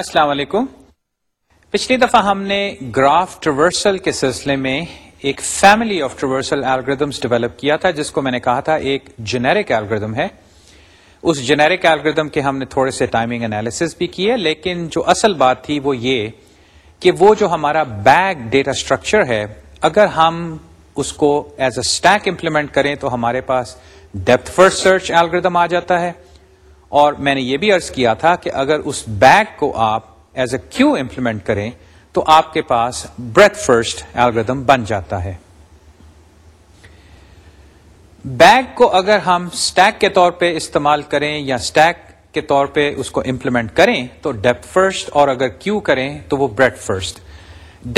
السلام علیکم پچھلی دفعہ ہم نے گراف ٹریورسل کے سلسلے میں ایک family of traversal algorithms develop کیا تھا جس کو میں نے کہا تھا ایک جنیرک الگریدم ہے اس جنیرک الگریدم کے ہم نے تھوڑے سے ٹائمنگ انالیسز بھی کیے لیکن جو اصل بات تھی وہ یہ کہ وہ جو ہمارا بیک ڈیٹا اسٹرکچر ہے اگر ہم اس کو ایز اے اسٹیک امپلیمنٹ کریں تو ہمارے پاس ڈیپتھ فرسٹ سرچ الگریدم آ جاتا ہے اور میں نے یہ بھی ارض کیا تھا کہ اگر اس بیگ کو آپ ایز اے کیو امپلیمنٹ کریں تو آپ کے پاس بریتھ فرسٹ ایلگردم بن جاتا ہے بیگ کو اگر ہم اسٹیک کے طور پہ استعمال کریں یا اسٹیک کے طور پہ اس کو امپلیمنٹ کریں تو ڈیپ فرسٹ اور اگر کیو کریں تو وہ بریڈ فرسٹ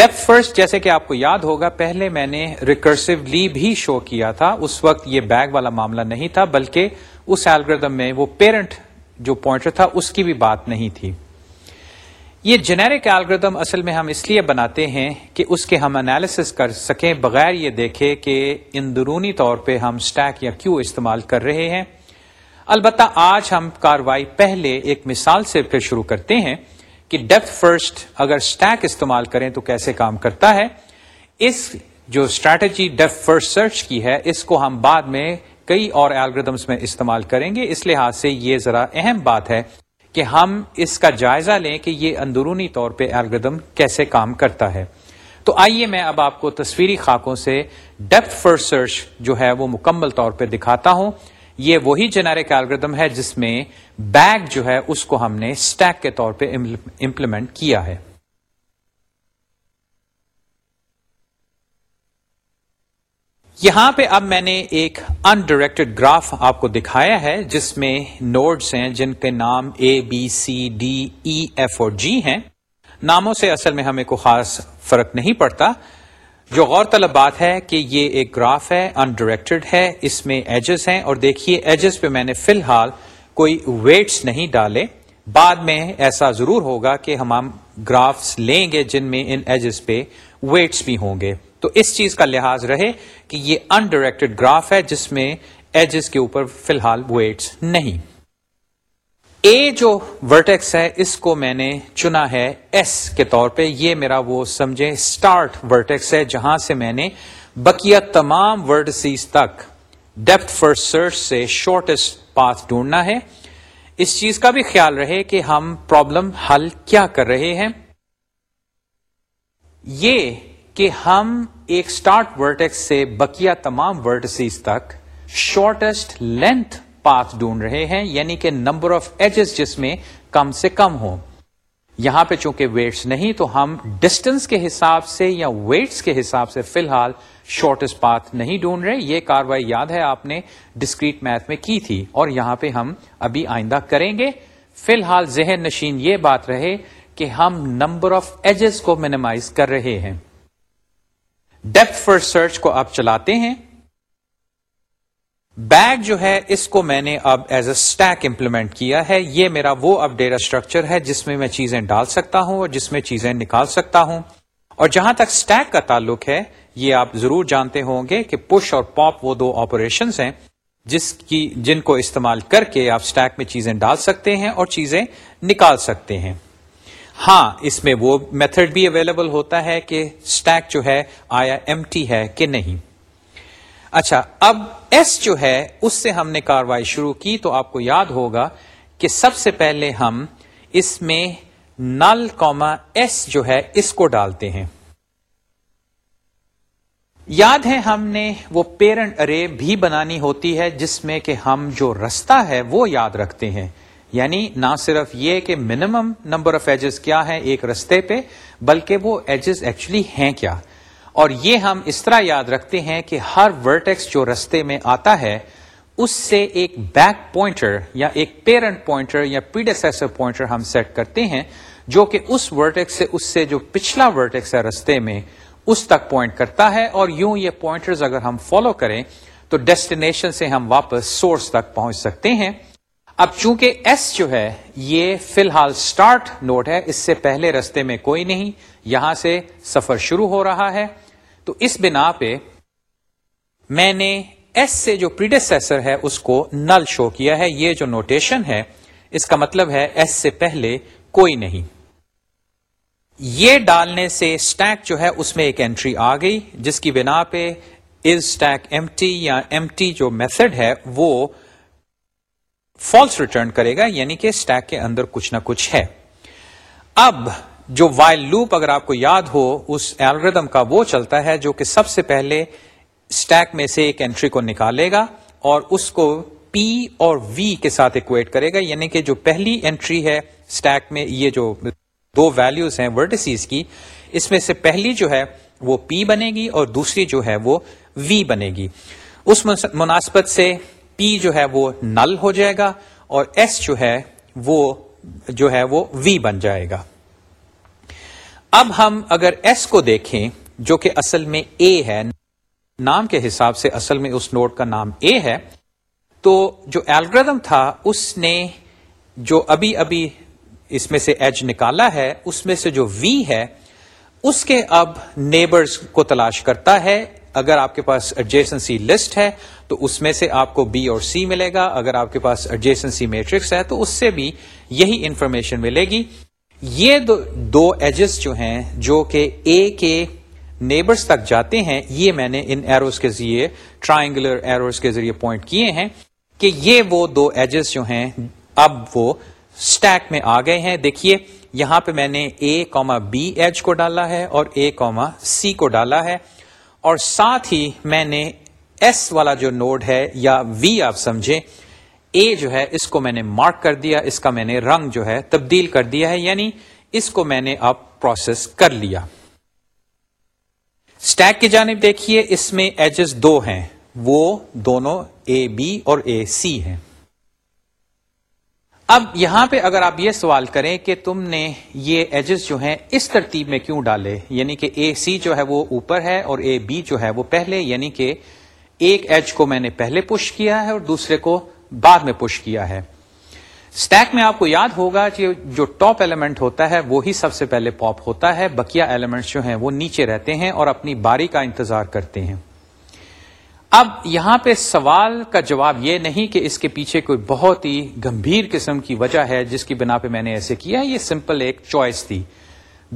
ڈیپ فرسٹ جیسے کہ آپ کو یاد ہوگا پہلے میں نے ریکرسولی بھی شو کیا تھا اس وقت یہ بیگ والا معاملہ نہیں تھا بلکہ اس ایلگردم میں وہ پیرنٹ جو پوائنٹر تھا اس کی بھی بات نہیں تھی یہ جنیرک اصل میں ہم اس لیے بناتے ہیں کہ اس کے ہم انالیسس کر سکیں بغیر یہ دیکھے کہ اندرونی طور پہ ہم سٹیک یا کیو استعمال کر رہے ہیں البتہ آج ہم کاروائی پہلے ایک مثال سے پھر شروع کرتے ہیں کہ ڈیپتھ فرسٹ اگر سٹیک استعمال کریں تو کیسے کام کرتا ہے اس جو اسٹریٹجی ڈیپ فرسٹ سرچ کی ہے اس کو ہم بعد میں کئی اور الگریدمس میں استعمال کریں گے اس لحاظ سے یہ ذرا اہم بات ہے کہ ہم اس کا جائزہ لیں کہ یہ اندرونی طور پہ الگریدم کیسے کام کرتا ہے تو آئیے میں اب آپ کو تصویری خاکوں سے ڈیپتھ سرچ جو ہے وہ مکمل طور پہ دکھاتا ہوں یہ وہی جنیرک الگریدم ہے جس میں بیگ جو ہے اس کو ہم نے اسٹیک کے طور پہ امپلیمنٹ کیا ہے یہاں پہ اب میں نے ایک انڈائریکٹڈ گراف آپ کو دکھایا ہے جس میں نوڈز ہیں جن کے نام A B C D E F اور جی ہیں ناموں سے اصل میں ہمیں کوئی خاص فرق نہیں پڑتا جو غور طلب بات ہے کہ یہ ایک گراف ہے انڈائریکٹڈ ہے اس میں ایجز ہیں اور دیکھیے ایجز پہ میں نے فی الحال کوئی ویٹس نہیں ڈالے بعد میں ایسا ضرور ہوگا کہ ہم ہم گرافس لیں گے جن میں ان ایجز پہ ویٹس بھی ہوں گے تو اس چیز کا لحاظ رہے کہ یہ انڈائریکٹڈ گراف ہے جس میں ایجز کے اوپر فی الحال ویٹس نہیں اے جو ورٹیکس ہے اس کو میں نے چنا ہے ایس کے طور پہ یہ میرا وہ سمجھے اسٹارٹ ورٹیکس ہے جہاں سے میں نے بکیا تمام ورڈسیز تک ڈیپتھ فرسٹ سرچ سے شارٹیسٹ پاتھ ڈھونڈنا ہے اس چیز کا بھی خیال رہے کہ ہم پرابلم حل کیا کر رہے ہیں یہ کہ ہم ایک اسٹارٹ ورٹیکس سے بکیا تمام ورٹسیز تک شارٹیسٹ لینتھ پاتھ ڈھونڈ رہے ہیں یعنی کہ نمبر آف ایجز جس میں کم سے کم ہو یہاں پہ چونکہ ویٹس نہیں تو ہم ڈسٹینس کے حساب سے یا ویٹس کے حساب سے فی الحال شارٹیسٹ پاتھ نہیں ڈھونڈ رہے یہ کاروائی یاد ہے آپ نے ڈسکریٹ میتھ میں کی تھی اور یہاں پہ ہم ابھی آئندہ کریں گے فی الحال ذہن نشین یہ بات رہے کہ ہم نمبر آف ایجز کو مینیمائز کر رہے ہیں ڈیپ فرسٹ سرچ کو آپ چلاتے ہیں بیگ جو ہے اس کو میں نے اب ایز اے اسٹیک امپلیمنٹ کیا ہے یہ میرا وہ اب ڈیٹا اسٹرکچر ہے جس میں میں چیزیں ڈال سکتا ہوں اور جس میں چیزیں نکال سکتا ہوں اور جہاں تک اسٹیک کا تعلق ہے یہ آپ ضرور جانتے ہوں گے کہ پش اور پاپ وہ دو آپریشن ہیں جس کی جن کو استعمال کر کے آپ اسٹیک میں چیزیں ڈال سکتے ہیں اور چیزیں نکال سکتے ہیں ہاں اس میں وہ میتھڈ بھی اویلیبل ہوتا ہے کہ اسٹیک جو ہے آیا ایم ٹی ہے کہ نہیں اچھا اب ایس جو ہے اس سے ہم نے کاروائی شروع کی تو آپ کو یاد ہوگا کہ سب سے پہلے ہم اس میں نل کوما ایس جو ہے اس کو ڈالتے ہیں یاد ہے ہم نے وہ پیرنٹ ارے بھی بنانی ہوتی ہے جس میں کہ ہم جو رستہ ہے وہ یاد رکھتے ہیں یعنی نہ صرف یہ کہ منیمم نمبر آف ایجز کیا ہے ایک رستے پہ بلکہ وہ ایجز ایکچولی ہیں کیا اور یہ ہم اس طرح یاد رکھتے ہیں کہ ہر ورٹیکس جو رستے میں آتا ہے اس سے ایک بیک پوائنٹر یا ایک پیرنٹ پوائنٹر یا پیڈیسیسر پوائنٹر ہم سیٹ کرتے ہیں جو کہ اس ورٹیکس سے اس سے جو پچھلا ورٹیکس ہے رستے میں اس تک پوائنٹ کرتا ہے اور یوں یہ پوائنٹرز اگر ہم فالو کریں تو ڈیسٹینیشن سے ہم واپس سورس تک پہنچ سکتے ہیں اب چونکہ ایس جو ہے یہ فی الحال اسٹارٹ نوٹ ہے اس سے پہلے رستے میں کوئی نہیں یہاں سے سفر شروع ہو رہا ہے تو اس بنا پہ میں نے ایس سے جو پریڈیسر ہے اس کو نل شو کیا ہے یہ جو نوٹیشن ہے اس کا مطلب ہے ایس سے پہلے کوئی نہیں یہ ڈالنے سے اسٹیک جو ہے اس میں ایک اینٹری آ گئی جس کی بنا پہ از اسٹیک ایم ٹی یا ایم ٹی جو میتھڈ ہے وہ فالس ریٹرن کرے گا یعنی کہ اسٹیک کے اندر کچھ نہ کچھ ہے اب جو وائل لوپ اگر آپ کو یاد ہو اس ایلگردم کا وہ چلتا ہے جو کہ سب سے پہلے اسٹیک میں سے ایک انٹری کو نکالے گا اور اس کو پی اور وی کے ساتھ ایکویٹ کرے گا یعنی کہ جو پہلی انٹری ہے اسٹیک میں یہ جو دو ویلوز ہیں ورڈسیز کی اس میں سے پہلی جو ہے وہ پی بنے گی اور دوسری جو ہے وہ وی بنے گی اس مناسبت سے پی جو ہے وہ نل ہو جائے گا اور ایس جو ہے وہ جو ہے وہ وی بن جائے گا اب ہم اگر ایس کو دیکھیں جو کہ اصل میں اے ہے نام کے حساب سے اصل میں اس نوٹ کا نام اے ہے تو جو ایلگردم تھا اس نے جو ابھی ابھی اس میں سے ایج نکالا ہے اس میں سے جو وی ہے اس کے اب نیبرز کو تلاش کرتا ہے اگر آپ کے پاس ایڈجیسنسی لسٹ ہے تو اس میں سے آپ کو بی اور سی ملے گا اگر آپ کے پاس ایڈجیسنسی میٹرکس ہے تو اس سے بھی یہی انفارمیشن ملے گی یہ دو ایجز جو ہیں جو کہ اے کے نیبرز تک جاتے ہیں یہ میں نے ان ایروز کے ذریعے ٹرائنگولر ایروز کے ذریعے پوائنٹ کیے ہیں کہ یہ وہ دو ایجز جو ہیں اب وہ میں آ گئے ہیں دیکھیے یہاں پہ میں نے اے کوما بی ایج کو ڈالا ہے اور اے کوما سی کو ڈالا ہے اور ساتھ ہی میں نے ایس والا جو نوڈ ہے یا وی آپ سمجھے اے جو ہے اس کو میں نے مارک کر دیا اس کا میں نے رنگ جو ہے تبدیل کر دیا ہے یعنی اس کو میں نے اب پروسیس کر لیا اسٹیک کی جانب دیکھیے اس میں ایجز دو ہیں وہ دونوں اے بی اور اے سی ہیں اب یہاں پہ اگر آپ یہ سوال کریں کہ تم نے یہ ایجز جو ہیں اس ترتیب میں کیوں ڈالے یعنی کہ اے سی جو ہے وہ اوپر ہے اور اے بی جو ہے وہ پہلے یعنی کہ ایک ایج کو میں نے پہلے پش کیا ہے اور دوسرے کو بعد میں پش کیا ہے اسٹیک میں آپ کو یاد ہوگا کہ جو ٹاپ ایلیمنٹ ہوتا ہے وہی سب سے پہلے پاپ ہوتا ہے بکیا ایلیمنٹ جو ہیں وہ نیچے رہتے ہیں اور اپنی باری کا انتظار کرتے ہیں اب یہاں پہ سوال کا جواب یہ نہیں کہ اس کے پیچھے کوئی بہت ہی گمبھیر قسم کی وجہ ہے جس کی بنا پہ میں نے ایسے کیا یہ سمپل ایک چوائس تھی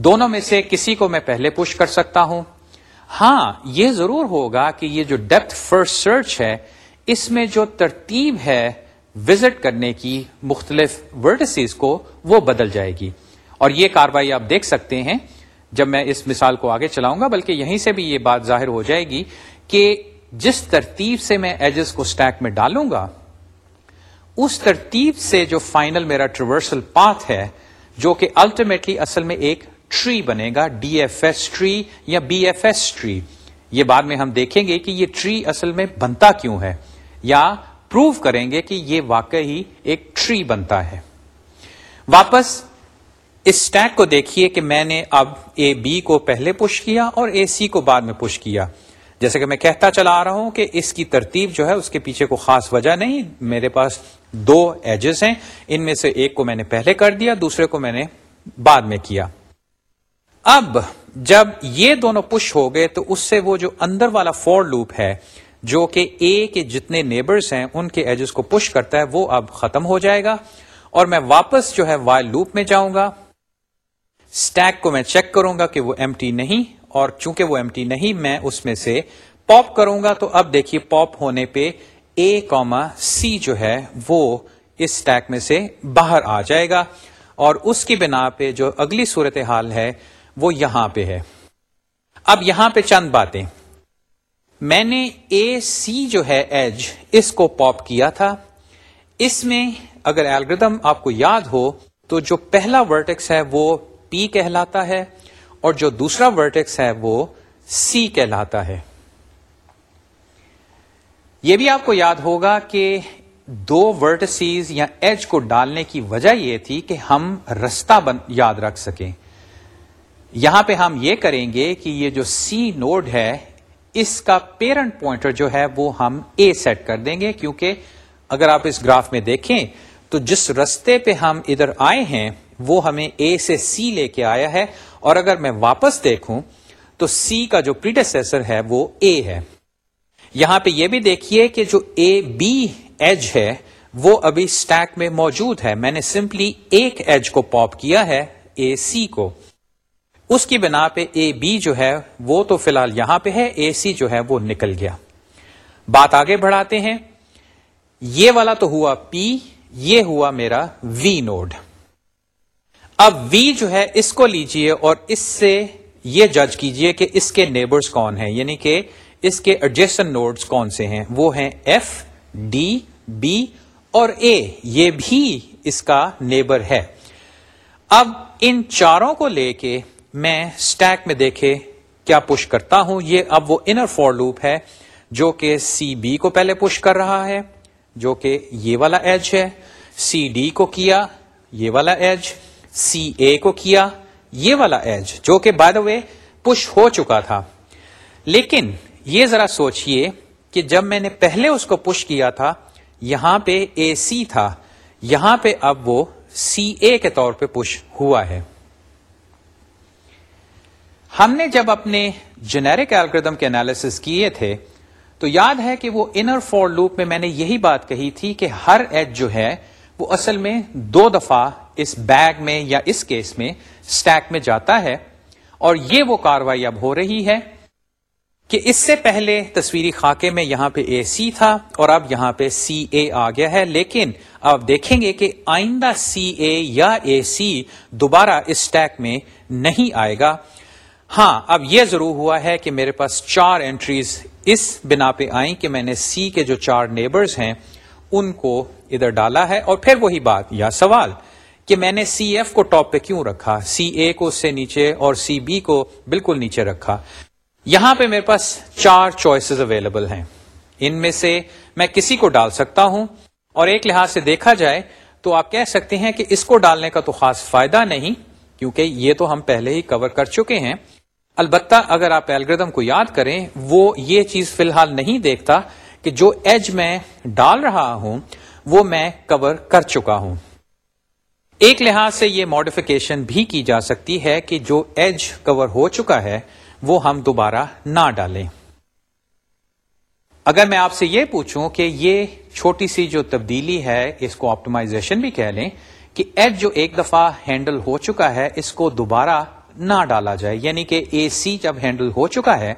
دونوں میں سے کسی کو میں پہلے پوش کر سکتا ہوں ہاں یہ ضرور ہوگا کہ یہ جو ڈیپتھ فرسٹ سرچ ہے اس میں جو ترتیب ہے وزٹ کرنے کی مختلف ورڈسیز کو وہ بدل جائے گی اور یہ کاروائی آپ دیکھ سکتے ہیں جب میں اس مثال کو آگے چلاؤں گا بلکہ یہیں سے بھی یہ بات ظاہر ہو جائے گی کہ جس ترتیب سے میں ایجز کو سٹیک میں ڈالوں گا اس ترتیب سے جو فائنل میرا ٹریورسل پاتھ ہے جو کہ الٹیمیٹلی اصل میں ایک ٹری بنے گا ڈی ایف ایس ٹری یا بی ایف ایس ٹری یہ بعد میں ہم دیکھیں گے کہ یہ ٹری اصل میں بنتا کیوں ہے یا پروو کریں گے کہ یہ واقعی ایک ٹری بنتا ہے واپس اس اسٹیک کو دیکھیے کہ میں نے اب اے بی کو پہلے پش کیا اور اے سی کو بعد میں پش کیا جیسے کہ میں کہتا چلا آ رہا ہوں کہ اس کی ترتیب جو ہے اس کے پیچھے کو خاص وجہ نہیں میرے پاس دو ایجز ہیں ان میں سے ایک کو میں نے پہلے کر دیا دوسرے کو میں نے بعد میں کیا اب جب یہ دونوں پش ہو گئے تو اس سے وہ جو اندر والا فور لوپ ہے جو کہ اے کے جتنے نیبرز ہیں ان کے ایجز کو پش کرتا ہے وہ اب ختم ہو جائے گا اور میں واپس جو ہے وائل لوپ میں جاؤں گا اسٹیک کو میں چیک کروں گا کہ وہ ایم ٹی نہیں اور چونکہ وہ ایم ٹی نہیں میں اس میں سے پاپ کروں گا تو اب دیکھیے پاپ ہونے پہ اے کوما سی جو ہے وہ اس اسٹیک میں سے باہر آ جائے گا اور اس کی بنا پہ جو اگلی صورت حال ہے وہ یہاں پہ ہے اب یہاں پہ چند باتیں میں نے اے سی جو ہے ایج اس کو پاپ کیا تھا اس میں اگر ایلگردم آپ کو یاد ہو تو جو پہلا ورٹیکس ہے وہ پی کہلاتا ہے اور جو دوسرا ورٹیکس ہے وہ سی کہلاتا ہے یہ بھی آپ کو یاد ہوگا کہ دو ورٹسیز یا ایج کو ڈالنے کی وجہ یہ تھی کہ ہم رستہ یاد رکھ سکیں یہاں پہ ہم یہ کریں گے کہ یہ جو سی نوڈ ہے اس کا پیرنٹ پوائنٹر جو ہے وہ ہم اے سیٹ کر دیں گے کیونکہ اگر آپ اس گراف میں دیکھیں تو جس رستے پہ ہم ادھر آئے ہیں وہ ہمیں اے سے سی لے کے آیا ہے اور اگر میں واپس دیکھوں تو سی کا جو پریڈیسیسر ہے وہ اے ہے یہاں پہ یہ بھی دیکھیے کہ جو اے بی ایج ہے وہ ابھی اسٹیک میں موجود ہے میں نے سمپلی ایک ایج کو پاپ کیا ہے اے سی کو اس کی بنا پہ اے بی جو ہے وہ تو فی الحال یہاں پہ ہے اے سی جو ہے وہ نکل گیا بات آگے بڑھاتے ہیں یہ والا تو ہوا پی یہ ہوا میرا وی نوڈ اب وی جو ہے اس کو لیجئے اور اس سے یہ جج کیجئے کہ اس کے نیبرز کون ہیں یعنی کہ اس کے ایڈجسٹ نوڈز کون سے ہیں وہ ہیں ایف ڈی بی اور اے یہ بھی اس کا نیبر ہے اب ان چاروں کو لے کے میں سٹیک میں دیکھے کیا پش کرتا ہوں یہ اب وہ انر فور لوپ ہے جو کہ سی بی کو پہلے پش کر رہا ہے جو کہ یہ والا ایج ہے سی ڈی کو کیا یہ والا ایج سی اے کو کیا یہ والا ایج جو کہ بعد وے پش ہو چکا تھا لیکن یہ ذرا سوچئے کہ جب میں نے پہلے اس کو پش کیا تھا یہاں پہ اے سی تھا یہاں پہ اب وہ سی اے کے طور پہ پش ہوا ہے ہم نے جب اپنے جنیرک الگریدم کے انالیس کیے تھے تو یاد ہے کہ وہ انر فور لوپ میں میں نے یہی بات کہی تھی کہ ہر ایج جو ہے وہ اصل میں دو دفعہ اس بیگ میں یا اس کیس میں اسٹیک میں جاتا ہے اور یہ وہ کاروائی اب ہو رہی ہے کہ اس سے پہلے تصویری خاکے میں یہاں پہ اے سی تھا اور اب یہاں پہ سی اے آ گیا ہے لیکن اب دیکھیں گے کہ آئندہ سی اے یا اے سی دوبارہ اس اسٹیک میں نہیں آئے گا ہاں اب یہ ضرور ہوا ہے کہ میرے پاس چار انٹریز اس بنا پہ آئیں کہ میں نے سی کے جو چار نیبرز ہیں ان کو ادھر ڈالا ہے اور پھر وہی بات یا سوال کہ میں نے سی ایف کو ٹاپ پہ کیوں رکھا سی اے کو اس سے نیچے اور سی بی کو بالکل نیچے رکھا یہاں پہ میرے پاس چار چوائسز اویلیبل ہیں ان میں سے میں کسی کو ڈال سکتا ہوں اور ایک لحاظ سے دیکھا جائے تو آپ کہہ سکتے ہیں کہ اس کو ڈالنے کا تو خاص فائدہ نہیں کیونکہ یہ تو ہم پہلے ہی کور کر چکے ہیں البتہ اگر آپ الگریدم کو یاد کریں وہ یہ چیز فی الحال نہیں دیکھتا کہ جو ایج میں ڈال رہا ہوں وہ میں کور کر چکا ہوں ایک لحاظ سے یہ ماڈیفیکیشن بھی کی جا سکتی ہے کہ جو ایج کور ہو چکا ہے وہ ہم دوبارہ نہ ڈالیں اگر میں آپ سے یہ پوچھوں کہ یہ چھوٹی سی جو تبدیلی ہے اس کو آپٹمائزیشن بھی کہہ لیں کہ ایج جو ایک دفعہ ہینڈل ہو چکا ہے اس کو دوبارہ نہ ڈالا جائے یعنی کہ اے سی جب ہینڈل ہو چکا ہے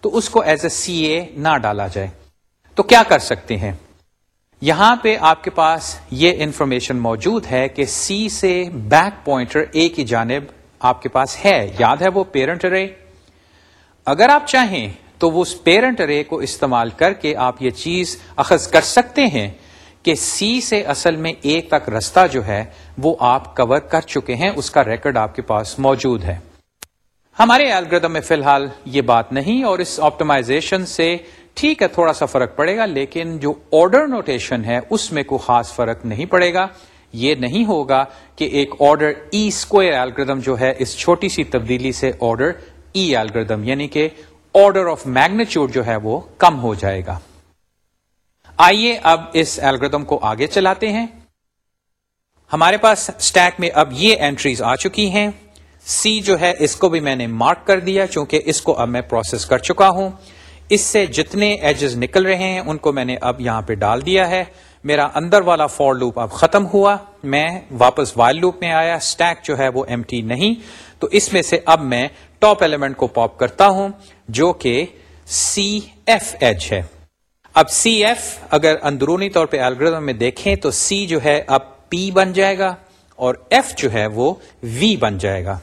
تو اس کو ایز اے سی اے نہ ڈالا جائے تو کیا کر سکتے ہیں یہاں پہ آپ کے پاس یہ انفارمیشن موجود ہے کہ سی سے بیک پوائنٹر اے کی جانب آپ کے پاس ہے یاد ہے وہ پیرنٹ رے اگر آپ چاہیں تو وہ اس پیرنٹ رے کو استعمال کر کے آپ یہ چیز اخذ کر سکتے ہیں کہ سی سے اصل میں اے تک رستہ جو ہے وہ آپ کور کر چکے ہیں اس کا ریکارڈ آپ کے پاس موجود ہے ہمارے الگردم میں فی الحال یہ بات نہیں اور اس آپٹمائزیشن سے ٹھیک ہے تھوڑا سا فرق پڑے گا لیکن جو آرڈر نوٹیشن ہے اس میں کوئی خاص فرق نہیں پڑے گا یہ نہیں ہوگا کہ ایک آرڈر ای اسکوئر ایلگردم جو ہے اس چھوٹی سی تبدیلی سے آرڈر ای ایلگردم یعنی کہ آرڈر آف میگنیچیوڈ جو ہے وہ کم ہو جائے گا آئیے اب اس ایلگردم کو آگے چلاتے ہیں ہمارے پاس اسٹیک میں اب یہ اینٹریز آ چکی ہیں سی جو ہے اس کو بھی میں نے مارک کر دیا چونکہ اس کو اب میں پروسیس کر چکا ہوں اس سے جتنے ایجز نکل رہے ہیں ان کو میں نے اب یہاں پہ ڈال دیا ہے میرا اندر والا فور لوپ اب ختم ہوا میں واپس وائل لوپ میں آیا اسٹیک جو ہے وہ ایم ٹی نہیں تو اس میں سے اب میں ٹاپ ایلیمنٹ کو پاپ کرتا ہوں جو کہ سی ایف ایج ہے اب سی ایف اگر اندرونی طور پہ الگریدم میں دیکھیں تو سی جو ہے اب پی بن جائے گا اور ایف جو ہے وہ وی بن جائے گا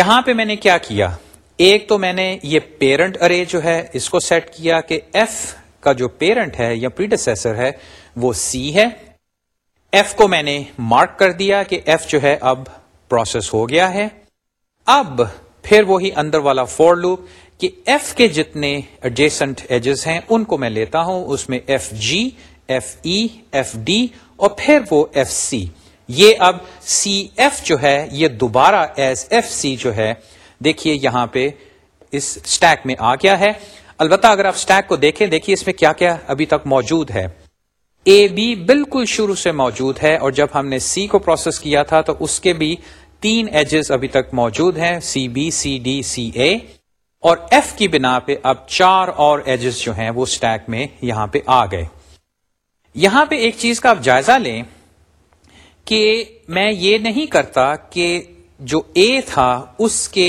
یہاں پہ میں نے کیا کیا ایک تو میں نے یہ پیرنٹ ارے جو ہے اس کو سیٹ کیا کہ ایف کا جو پیرنٹ ہے یا پری ہے وہ سی ہے ایف کو میں نے مارک کر دیا کہ ایف جو ہے اب پروسیس ہو گیا ہے اب پھر وہی اندر والا فور لوپ کہ ایف کے جتنے ایڈجیسنٹ ایجز ہیں ان کو میں لیتا ہوں اس میں F G F E F D اور پھر وہ ایف سی یہ اب سی ایف جو ہے یہ دوبارہ ایز ایف سی جو ہے دیکھیے یہاں پہ اس اسٹیک میں آ گیا ہے البتہ اگر آپ اسٹیک کو دیکھیں دیکھیے اس میں کیا کیا ابھی تک موجود ہے اے بی بالکل شروع سے موجود ہے اور جب ہم نے سی کو پروسیس کیا تھا تو اس کے بھی تین ایجز ابھی تک موجود ہیں C B C D C اے اور ایف کی بنا پہ اب چار اور ایجز جو ہیں وہ اسٹیک میں یہاں پہ آ گئے یہاں پہ ایک چیز کا آپ جائزہ لیں کہ میں یہ نہیں کرتا کہ جو اے تھا اس کے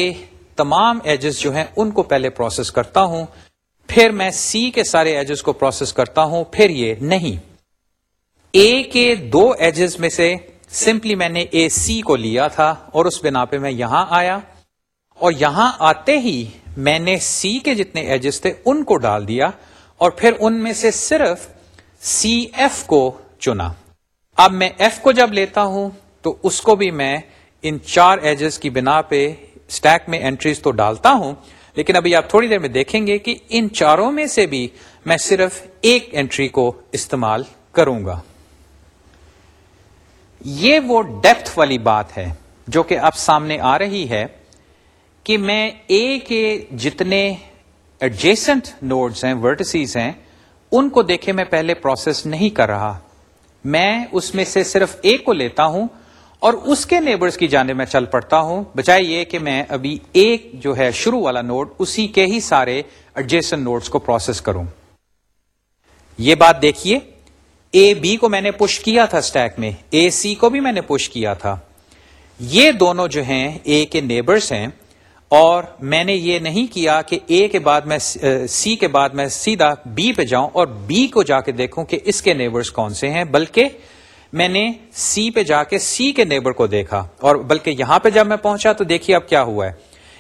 تمام ایجز جو ہیں ان کو پہلے پروسیس کرتا ہوں پھر میں سی کے سارے ایجز کو پروسیس کرتا ہوں پھر یہ نہیں اے کے دو ایجز میں سے سمپلی میں نے اے سی کو لیا تھا اور اس بنا پہ میں یہاں آیا اور یہاں آتے ہی میں نے سی کے جتنے ایجز تھے ان کو ڈال دیا اور پھر ان میں سے صرف سی ایف کو چنا اب میں ایف کو جب لیتا ہوں تو اس کو بھی میں ان چار ایجز کی بنا پہ اسٹیک میں انٹریز تو ڈالتا ہوں لیکن ابھی آپ تھوڑی دیر میں دیکھیں گے کہ ان چاروں میں سے بھی میں صرف ایک انٹری کو استعمال کروں گا یہ وہ ڈیپتھ والی بات ہے جو کہ اب سامنے آ رہی ہے کہ میں اے کے جتنے ایڈجسنٹ نوڈز ہیں ورٹسیز ہیں ان کو دیکھے میں پہلے پروسیس نہیں کر رہا میں اس میں سے صرف اے کو لیتا ہوں اور اس کے نیبرز کی جانب میں چل پڑتا ہوں یہ کہ میں ابھی ایک جو ہے شروع والا نوڈ اسی کے ہی سارے نوڈز کو پروسیس کروں یہ بات دیکھیے اے بی کو میں نے پش کیا تھا میں میں اے سی کو بھی نے پش کیا تھا یہ دونوں جو ہیں اے کے نیبرز ہیں اور میں نے یہ نہیں کیا کہ اے کے کے بعد بعد میں میں سی سیدھا بی پہ جاؤں اور بی کو جا کے دیکھوں کہ اس کے نیبرز کون سے ہیں بلکہ میں نے سی پہ جا کے سی کے نیبر کو دیکھا اور بلکہ یہاں پہ جب میں پہنچا تو دیکھیے اب کیا ہوا ہے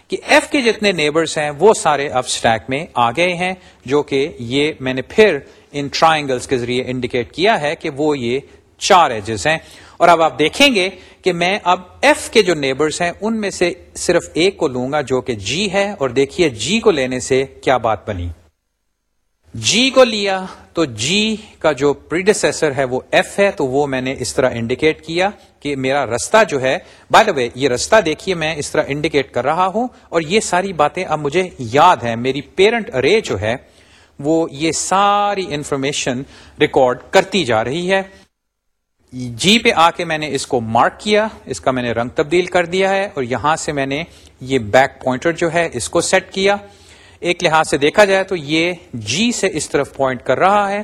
کہ ایف کے جتنے نیبرس ہیں وہ سارے اب اسٹیک میں آ گئے ہیں جو کہ یہ میں نے پھر ان ٹرائنگلس کے ذریعے انڈیکیٹ کیا ہے کہ وہ یہ چار ایجز ہیں اور اب آپ دیکھیں گے کہ میں اب ایف کے جو نیبرس ہیں ان میں سے صرف ایک کو لوں گا جو کہ جی ہے اور دیکھیے جی کو لینے سے کیا بات بنی جی کو لیا تو جی کا جو پریڈیسر ہے وہ ایف ہے تو وہ میں نے اس طرح انڈیکیٹ کیا کہ میرا رستہ جو ہے بائی دا وے یہ رستہ دیکھیے میں اس طرح انڈیکیٹ کر رہا ہوں اور یہ ساری باتیں اب مجھے یاد ہیں میری پیرنٹ ارے جو ہے وہ یہ ساری انفارمیشن ریکارڈ کرتی جا رہی ہے جی پہ آ کے میں نے اس کو مارک کیا اس کا میں نے رنگ تبدیل کر دیا ہے اور یہاں سے میں نے یہ بیک پوائنٹر جو ہے اس کو سیٹ کیا ایک لحاظ سے دیکھا جائے تو یہ جی سے اس طرف پوائنٹ کر رہا ہے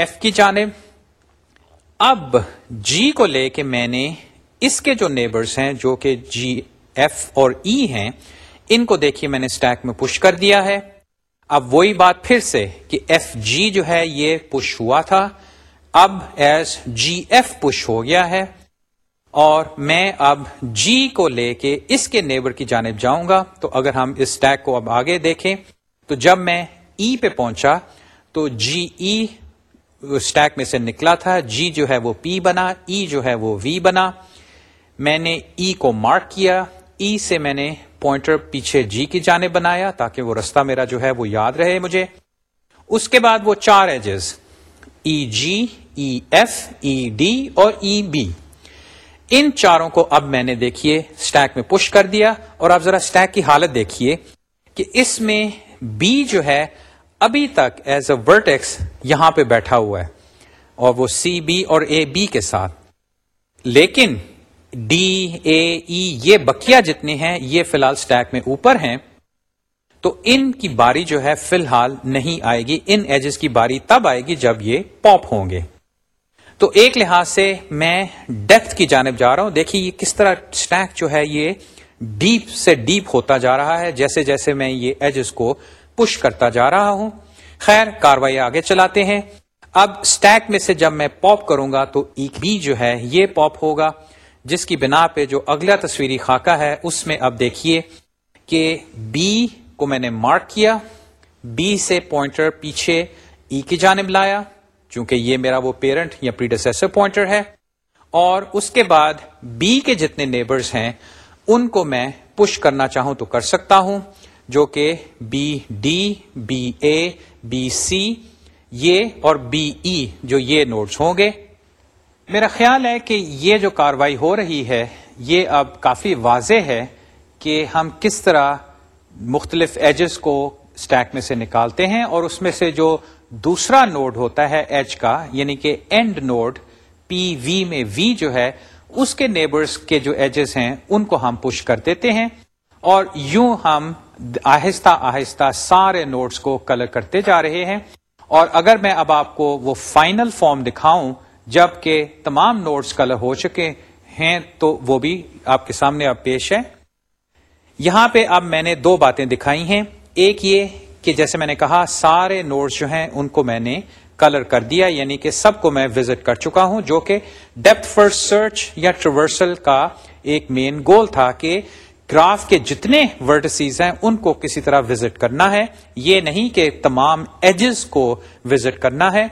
ایف کی جانب اب جی کو لے کے میں نے اس کے جو نیبرز ہیں جو کہ جی ایف اور ای e ہیں ان کو دیکھیے میں نے اسٹیک میں پش کر دیا ہے اب وہی بات پھر سے کہ ایف جی جو ہے یہ پش ہوا تھا اب ایس جی ایف پش ہو گیا ہے اور میں اب جی کو لے کے اس کے نیبر کی جانب جاؤں گا تو اگر ہم اس ٹیک کو اب آگے دیکھیں تو جب میں ای پہ پہنچا تو جی ای ٹیک میں سے نکلا تھا جی جو ہے وہ پی بنا ای جو ہے وہ وی بنا میں نے ای کو مارک کیا ای سے میں نے پوائنٹر پیچھے جی کی جانب بنایا تاکہ وہ رستہ میرا جو ہے وہ یاد رہے مجھے اس کے بعد وہ چار edges E G E F E D اور ای بی ان چاروں کو اب میں نے دیکھیے اسٹیک میں پش کر دیا اور اب ذرا اسٹیک کی حالت دیکھیے کہ اس میں بی جو ہے ابھی تک ایز اے ورٹیکس یہاں پہ بیٹھا ہوا ہے اور وہ سی بی اور اے بی کے ساتھ لیکن ڈی اے ای یہ بکیا جتنے ہیں یہ فی الحال اسٹیک میں اوپر ہیں تو ان کی باری جو ہے فی الحال نہیں آئے گی ان ایجز کی باری تب آئے گی جب یہ پاپ ہوں گے تو ایک لحاظ سے میں ڈیپتھ کی جانب جا رہا ہوں دیکھیے یہ کس طرح اسٹیک جو ہے یہ ڈیپ سے ڈیپ ہوتا جا رہا ہے جیسے جیسے میں یہ ایجز کو پش کرتا جا رہا ہوں خیر کاروائی آگے چلاتے ہیں اب اسٹیک میں سے جب میں پاپ کروں گا تو بی جو ہے یہ پاپ ہوگا جس کی بنا پہ جو اگلا تصویری خاکہ ہے اس میں اب دیکھیے کہ بی کو میں نے مارک کیا بی سے پوائنٹر پیچھے ای کی جانب لایا چونکہ یہ میرا وہ پیرنٹ یا پریڈیسیسر پوائنٹر ہے اور اس کے بعد بی کے جتنے نیبرز ہیں ان کو میں پش کرنا چاہوں تو کر سکتا ہوں جو کہ B D B A B C یہ اور بی ای e جو یہ نوٹس ہوں گے میرا خیال ہے کہ یہ جو کاروائی ہو رہی ہے یہ اب کافی واضح ہے کہ ہم کس طرح مختلف ایجز کو اسٹیک میں سے نکالتے ہیں اور اس میں سے جو دوسرا نوڈ ہوتا ہے ایچ کا یعنی کہ اینڈ نوڈ پی وی میں وی جو ہے اس کے نیبرس کے جو ایجز ہیں ان کو ہم پش کر دیتے ہیں اور یوں ہم آہستہ آہستہ سارے نوٹس کو کلر کرتے جا رہے ہیں اور اگر میں اب آپ کو وہ فائنل فارم دکھاؤں جب کہ تمام نوٹس کلر ہو چکے ہیں تو وہ بھی آپ کے سامنے اب پیش ہے یہاں پہ اب میں نے دو باتیں دکھائی ہیں ایک یہ کہ جیسے میں نے کہا سارے نوٹس جو ہیں ان کو میں نے کلر کر دیا یعنی کہ سب کو میں وزٹ کر چکا ہوں جو کہ ڈیپتھ فرسٹ سرچ یا ٹریورسل کا ایک مین گول تھا کہ گراف کے جتنے ورڈسیز ہیں ان کو کسی طرح وزٹ کرنا ہے یہ نہیں کہ تمام ایجز کو وزٹ کرنا ہے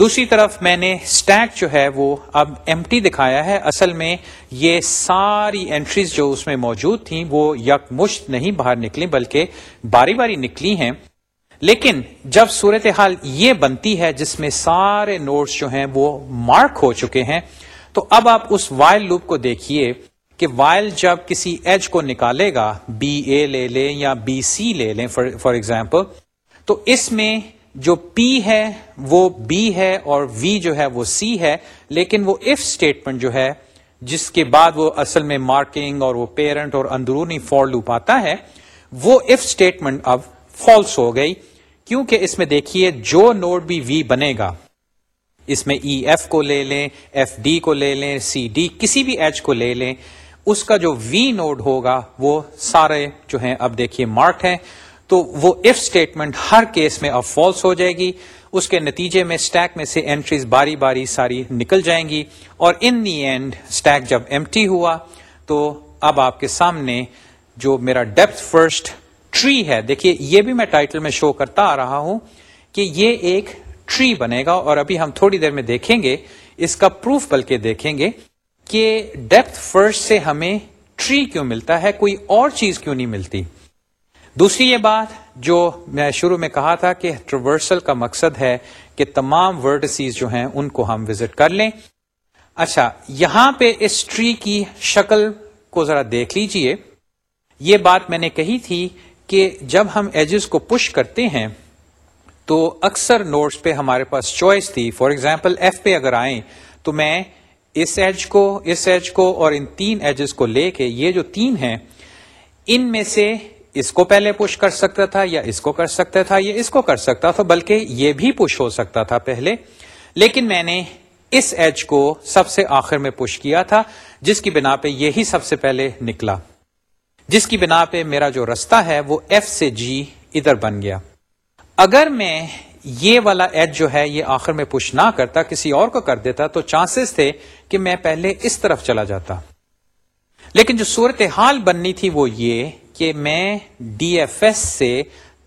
دوسری طرف میں نے اسٹیک جو ہے وہ اب ایم دکھایا ہے اصل میں یہ ساری انٹریز جو اس میں موجود تھیں وہ یک مشت نہیں باہر نکلی بلکہ باری باری نکلی ہیں لیکن جب صورتحال یہ بنتی ہے جس میں سارے نوٹس جو ہیں وہ مارک ہو چکے ہیں تو اب آپ اس وائل لوپ کو دیکھیے کہ وائل جب کسی ایج کو نکالے گا بی اے لے لیں یا بی سی لے لیں فار ایگزامپل تو اس میں جو پی ہے وہ بی ہے اور وی جو ہے وہ سی ہے لیکن وہ اف اسٹیٹمنٹ جو ہے جس کے بعد وہ اصل میں مارکنگ اور وہ پیرنٹ اور اندرونی فور لو پاتا ہے وہ اف اسٹیٹمنٹ اب فالس ہو گئی کیونکہ اس میں دیکھیے جو نوڈ بھی وی بنے گا اس میں ای e, ایف کو لے لیں ایف ڈی کو لے لیں سی ڈی کسی بھی ایچ کو لے لیں اس کا جو وی نوڈ ہوگا وہ سارے جو ہیں اب دیکھیے مارک ہیں تو وہ اف اسٹیٹمنٹ ہر کیس میں اب فالس ہو جائے گی اس کے نتیجے میں اسٹیک میں سے انٹریز باری باری ساری نکل جائیں گی اور ان دی اینڈ اسٹیک جب ایم ہوا تو اب آپ کے سامنے جو میرا ڈیپتھ فرسٹ ٹری ہے دیکھیے یہ بھی میں ٹائٹل میں شو کرتا آ رہا ہوں کہ یہ ایک ٹری بنے گا اور ابھی ہم تھوڑی دیر میں دیکھیں گے اس کا پروف بلکہ دیکھیں گے کہ ڈیپتھ فرسٹ سے ہمیں ٹری کیوں ملتا ہے کوئی اور چیز کیوں نہیں ملتی دوسری یہ بات جو میں شروع میں کہا تھا کہ ٹرورسل کا مقصد ہے کہ تمام ورڈسیز جو ہیں ان کو ہم وزٹ کر لیں اچھا یہاں پہ اس ٹری کی شکل کو ذرا دیکھ لیجئے یہ بات میں نے کہی تھی کہ جب ہم ایجز کو پش کرتے ہیں تو اکثر نوٹس پہ ہمارے پاس چوائس تھی فار ایگزامپل ایف پہ اگر آئیں تو میں اس ایج کو اس ایج کو اور ان تین ایجز کو لے کے یہ جو تین ہیں ان میں سے اس کو پہلے پوش کر سکتا تھا یا اس کو کر سکتا تھا یا اس کو کر سکتا تھا بلکہ یہ بھی پوش ہو سکتا تھا پہلے لیکن میں نے اس ایج کو سب سے آخر میں کیا تھا جس کی بنا پہ یہی سب سے پہلے نکلا جس کی بنا پہ میرا جو رستہ ہے وہ ایف سے جی ادھر بن گیا اگر میں یہ والا ایج جو ہے یہ آخر میں پوش نہ کرتا کسی اور کو کر دیتا تو چانسز تھے کہ میں پہلے اس طرف چلا جاتا لیکن جو صورتحال بننی تھی وہ یہ کہ میں ڈی ایف ایس سے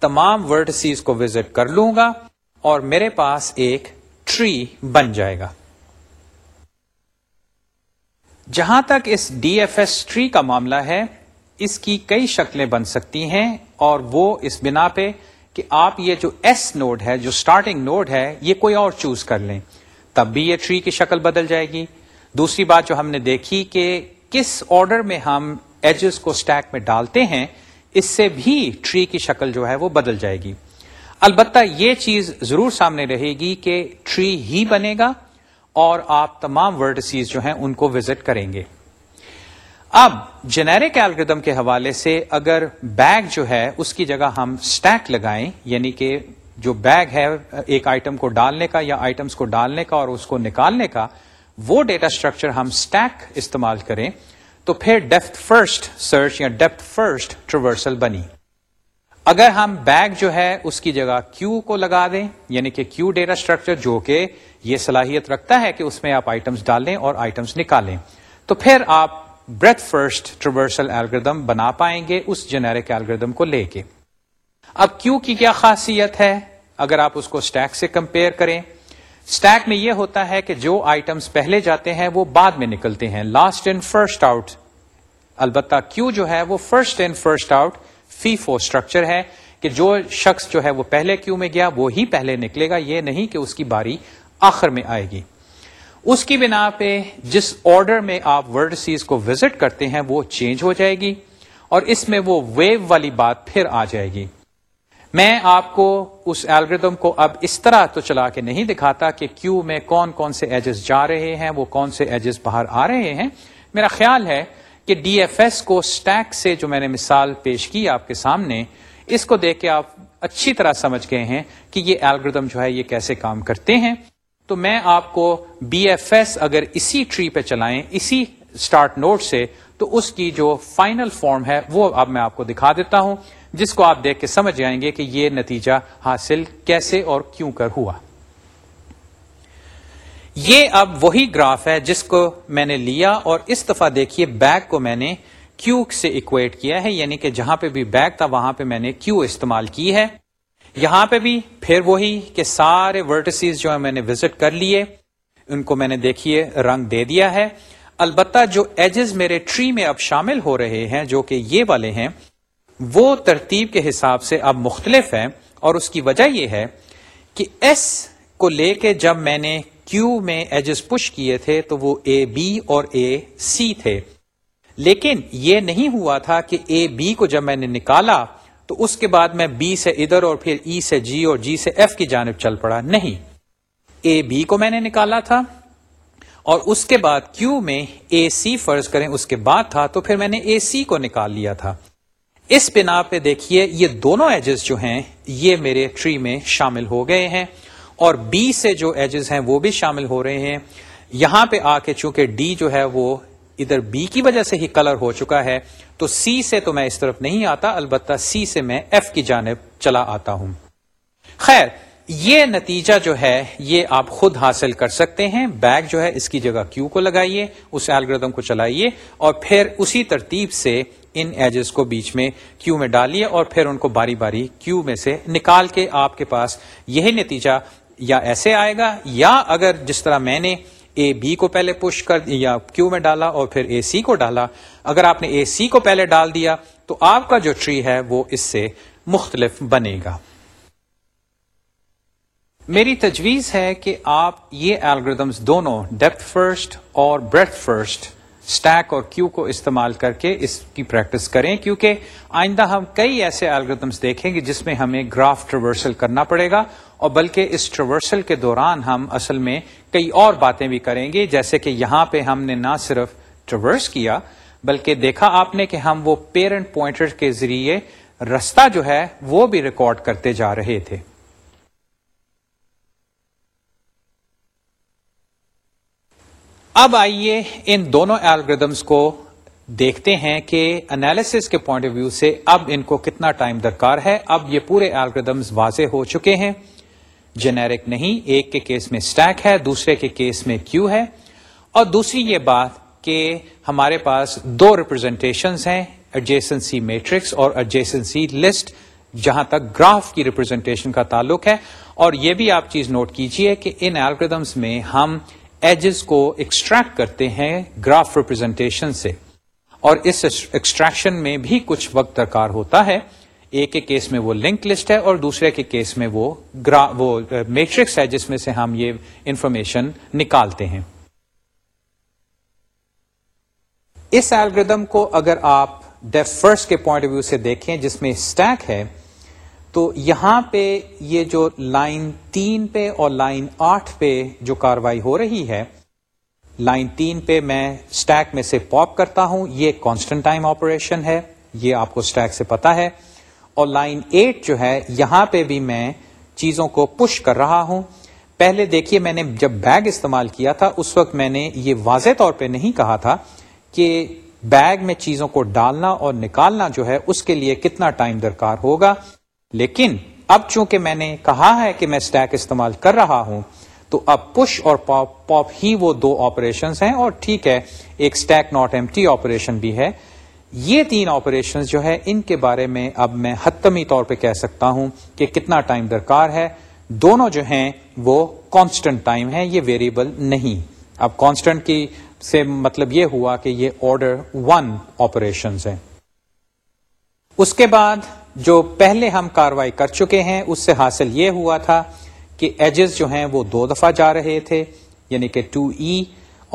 تمام ورڈ سیز کو وزٹ کر لوں گا اور میرے پاس ایک ٹری بن جائے گا جہاں تک اس ڈی ایف ایس ٹری کا معاملہ ہے اس کی کئی شکلیں بن سکتی ہیں اور وہ اس بنا پہ کہ آپ یہ جو ایس نوڈ ہے جو سٹارٹنگ نوڈ ہے یہ کوئی اور چوز کر لیں تب بھی یہ ٹری کی شکل بدل جائے گی دوسری بات جو ہم نے دیکھی کہ کس آرڈر میں ہم ایجز کو اسٹیک میں ڈالتے ہیں اس سے بھی ٹری کی شکل جو ہے وہ بدل جائے گی البتہ یہ چیز ضرور سامنے رہے گی کہ ٹری ہی بنے گا اور آپ تمام ورڈسیز جو ہیں ان کو وزٹ کریں گے اب جنیرک ایلگردم کے حوالے سے اگر بیگ جو ہے اس کی جگہ ہم اسٹیک لگائیں یعنی کہ جو بیگ ہے ایک آئٹم کو ڈالنے کا یا آئٹمس کو ڈالنے کا اور اس کو نکالنے کا وہ ڈیٹا اسٹرکچر ہم اسٹیک استعمال کریں تو پھر ڈیپتھ فرسٹ سرچ یا ڈیپتھ فرسٹ ٹریورسل بنی اگر ہم بیگ جو ہے اس کی جگہ کیو کو لگا دیں یعنی کہ کیو ڈیٹا اسٹرکچر جو کہ یہ صلاحیت رکھتا ہے کہ اس میں آپ آئٹمس ڈالیں اور آئٹمس نکالیں تو پھر آپ بریتھ فرسٹ ٹریورسل ایلگردم بنا پائیں گے اس جنیرک ایلگردم کو لے کے اب کیو کی کیا خاصیت ہے اگر آپ اس کو اسٹیک سے کمپیئر کریں اسٹیک میں یہ ہوتا ہے کہ جو آئٹمس پہلے جاتے ہیں وہ بعد میں نکلتے ہیں لاسٹ اینڈ فرسٹ آؤٹ البتہ کیو جو ہے وہ فرسٹ اینڈ فرسٹ آؤٹ فی فو اسٹرکچر ہے کہ جو شخص جو ہے وہ پہلے کیو میں گیا وہ ہی پہلے نکلے گا یہ نہیں کہ اس کی باری آخر میں آئے گی اس کی بنا پہ جس آرڈر میں آپ ورڈ سیز کو وزٹ کرتے ہیں وہ چینج ہو جائے گی اور اس میں وہ ویو والی بات پھر آ جائے گی میں آپ کو اس الگریدم کو اب اس طرح تو چلا کے نہیں دکھاتا کہ کیو میں کون کون سے ایجز جا رہے ہیں وہ کون سے ایجز باہر آ رہے ہیں میرا خیال ہے کہ ڈی ایف ایس کو سٹیک سے جو میں نے مثال پیش کی آپ کے سامنے اس کو دیکھ کے آپ اچھی طرح سمجھ گئے ہیں کہ یہ الگریدم جو ہے یہ کیسے کام کرتے ہیں تو میں آپ کو بی ایف ایس اگر اسی ٹری پہ چلائیں اسی اسٹارٹ نوٹ سے تو اس کی جو فائنل فارم ہے وہ اب میں آپ کو دکھا دیتا ہوں جس کو آپ دیکھ کے سمجھ جائیں گے کہ یہ نتیجہ حاصل کیسے اور کیوں کر ہوا یہ اب وہی گراف ہے جس کو میں نے لیا اور اس دفعہ دیکھیے بیگ کو میں نے کیو سے اکویٹ کیا ہے یعنی کہ جہاں پہ بھی بیگ تھا وہاں پہ میں نے کیو استعمال کی ہے یہاں پہ بھی پھر وہی کہ سارے ورٹسیز جو میں نے وزٹ کر لیے ان کو میں نے دیکھیے رنگ دے دیا ہے البتہ جو ایجز میرے ٹری میں اب شامل ہو رہے ہیں جو کہ یہ والے ہیں وہ ترتیب کے حساب سے اب مختلف ہے اور اس کی وجہ یہ ہے کہ ایس کو لے کے جب میں نے کیو میں ایجز پش کیے تھے تو وہ اے بی اور اے سی تھے لیکن یہ نہیں ہوا تھا کہ اے بی کو جب میں نے نکالا تو اس کے بعد میں بی سے ادھر اور پھر ای سے جی اور جی سے ایف کی جانب چل پڑا نہیں اے بی کو میں نے نکالا تھا اور اس کے بعد کیو میں اے سی فرض کریں اس کے بعد تھا تو پھر میں نے اے سی کو نکال لیا تھا اس بنا پہ دیکھیے یہ دونوں ایجز جو ہیں یہ میرے ٹری میں شامل ہو گئے ہیں اور بی سے جو ایجز ہیں وہ بھی شامل ہو رہے ہیں یہاں پہ آ کے چونکہ ڈی جو ہے وہ ادھر بی کی وجہ سے ہی کلر ہو چکا ہے تو سی سے تو میں اس طرف نہیں آتا البتہ سی سے میں ایف کی جانب چلا آتا ہوں خیر یہ نتیجہ جو ہے یہ آپ خود حاصل کر سکتے ہیں بیگ جو ہے اس کی جگہ کیو کو لگائیے اس ایلگردم کو چلائیے اور پھر اسی ترتیب سے ان ایجز کو بیچ میں کیو میں ڈالیے اور پھر ان کو باری باری کیو میں سے نکال کے آپ کے پاس یہی نتیجہ یا ایسے آئے گا یا اگر جس طرح میں نے اے بی کو پہلے پش کر یا کیو میں ڈالا اور پھر اے سی کو ڈالا اگر آپ نے اے سی کو پہلے ڈال دیا تو آپ کا جو ٹری ہے وہ اس سے مختلف بنے گا میری تجویز ہے کہ آپ یہ الگریدمس دونوں ڈیپتھ فرسٹ اور بریتھ فرسٹ اسٹیک اور کیو کو استعمال کر کے اس کی پریکٹس کریں کیونکہ آئندہ ہم کئی ایسے الگریدمس دیکھیں گے جس میں ہمیں گراف ٹریورسل کرنا پڑے گا اور بلکہ اس ٹریورسل کے دوران ہم اصل میں کئی اور باتیں بھی کریں گے جیسے کہ یہاں پہ ہم نے نہ صرف ٹریورس کیا بلکہ دیکھا آپ نے کہ ہم وہ پیرنٹ پوائنٹر کے ذریعے رستہ جو ہے وہ بھی ریکارڈ کرتے جا رہے تھے اب آئیے ان دونوں ایلگردمس کو دیکھتے ہیں کہ انالیس کے پوائنٹ آف ویو سے اب ان کو کتنا ٹائم درکار ہے اب یہ پورے الگریدمس واضح ہو چکے ہیں جنیرک نہیں ایک کے کیس میں سٹیک ہے دوسرے کے کیس میں کیو ہے اور دوسری یہ بات کہ ہمارے پاس دو ریپرزینٹیشنز ہیں ایڈجیسنسی میٹرکس اور ایڈجیسنسی لسٹ جہاں تک گراف کی ریپرزینٹیشن کا تعلق ہے اور یہ بھی آپ چیز نوٹ کیجئے کہ ان الگریدمس میں ہم ایجز کو ایکسٹریکٹ کرتے ہیں گراف ریپرزینٹیشن سے اور اس ایکسٹریکشن میں بھی کچھ وقت درکار ہوتا ہے ایک کے کیس میں وہ لنک لسٹ ہے اور دوسرے کے کیس میں وہ میٹرکس uh, ہے جس میں سے ہم یہ انفارمیشن نکالتے ہیں اس ایلگردم کو اگر آپ ڈیف فرسٹ کے پوائنٹ آف ویو سے دیکھیں جس میں اسٹیک ہے تو یہاں پہ یہ جو لائن تین پہ اور لائن آٹھ پہ جو کاروائی ہو رہی ہے لائن تین پہ میں اسٹیک میں سے پاپ کرتا ہوں یہ کانسٹنٹ ٹائم آپریشن ہے یہ آپ کو اسٹیک سے پتا ہے اور لائن ایٹ جو ہے یہاں پہ بھی میں چیزوں کو پش کر رہا ہوں پہلے دیکھیے میں نے جب بیگ استعمال کیا تھا اس وقت میں نے یہ واضح طور پہ نہیں کہا تھا کہ بیگ میں چیزوں کو ڈالنا اور نکالنا جو ہے اس کے لیے کتنا ٹائم درکار ہوگا لیکن اب چونکہ میں نے کہا ہے کہ میں اسٹیک استعمال کر رہا ہوں تو اب پش اور پاپ پاپ ہی وہ دو آپریشن ہیں اور ٹھیک ہے ایک stack not empty operation بھی ہے یہ تین آپریشن جو ہے ان کے بارے میں اب میں حتمی طور پہ کہہ سکتا ہوں کہ کتنا ٹائم درکار ہے دونوں جو ہیں وہ کانسٹنٹ ٹائم ہے یہ ویریبل نہیں اب کانسٹنٹ کی سے مطلب یہ ہوا کہ یہ آرڈر ون آپریشن اس کے بعد جو پہلے ہم کاروائی کر چکے ہیں اس سے حاصل یہ ہوا تھا کہ ایجز جو ہیں وہ دو دفعہ جا رہے تھے یعنی کہ ٹو ای e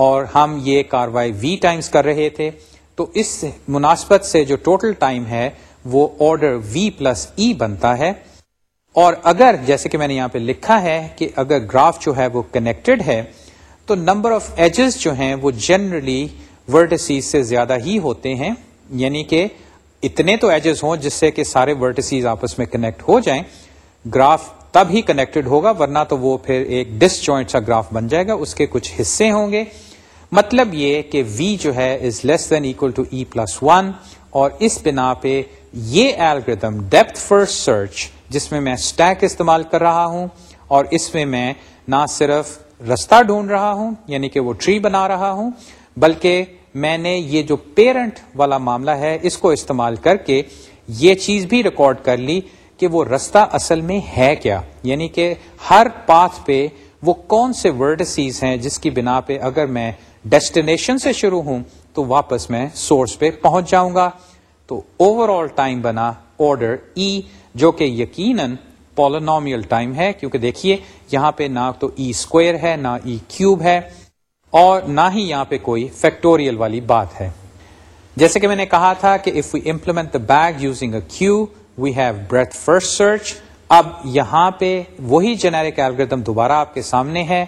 اور ہم یہ کاروائی وی ٹائمز کر رہے تھے تو اس مناسبت سے جو ٹوٹل ٹائم ہے وہ آرڈر وی پلس ای بنتا ہے اور اگر جیسے کہ میں نے یہاں پہ لکھا ہے کہ اگر گراف جو ہے وہ کنیکٹڈ ہے تو نمبر آف ایجز جو ہیں وہ جنرلی ورڈ سیز سے زیادہ ہی ہوتے ہیں یعنی کہ اتنے تو ایجز ہوں جس سے کہ سارے ورٹسیز آپس میں کنیکٹ ہو جائیں گراف تب ہی کنیکٹڈ ہوگا ورنہ تو وہ پھر ایک ڈس جوائنٹ سا گراف بن جائے گا اس کے کچھ حصے ہوں گے مطلب یہ کہ وی جو ہے is less than to E plus one اور اس بنا پہ یہ ایلگردم ڈیپتھ فرسٹ سرچ جس میں میں اسٹیک استعمال کر رہا ہوں اور اس میں میں نہ صرف رستہ ڈھونڈ رہا ہوں یعنی کہ وہ ٹری بنا رہا ہوں بلکہ میں نے یہ جو پیرنٹ والا معاملہ ہے اس کو استعمال کر کے یہ چیز بھی ریکارڈ کر لی کہ وہ رستہ اصل میں ہے کیا یعنی کہ ہر پاتھ پہ وہ کون سے ورڈ سیز جس کی بنا پہ اگر میں ڈیسٹینیشن سے شروع ہوں تو واپس میں سورس پہ پہنچ جاؤں گا تو اوور آل ٹائم بنا آرڈر ای e، جو کہ یقیناً پولون ٹائم ہے کیونکہ دیکھیے یہاں پہ نہ تو ای e اسکوئر ہے نہ ای e کیوب ہے اور نہ ہی یہاں پہ کوئی فیکٹوریل والی بات ہے جیسے کہ میں نے کہا تھا کہ if we we implement the bag using a queue have breadth first search اب یہاں پہ وہی جنیرک ایلگردم دوبارہ آپ کے سامنے ہے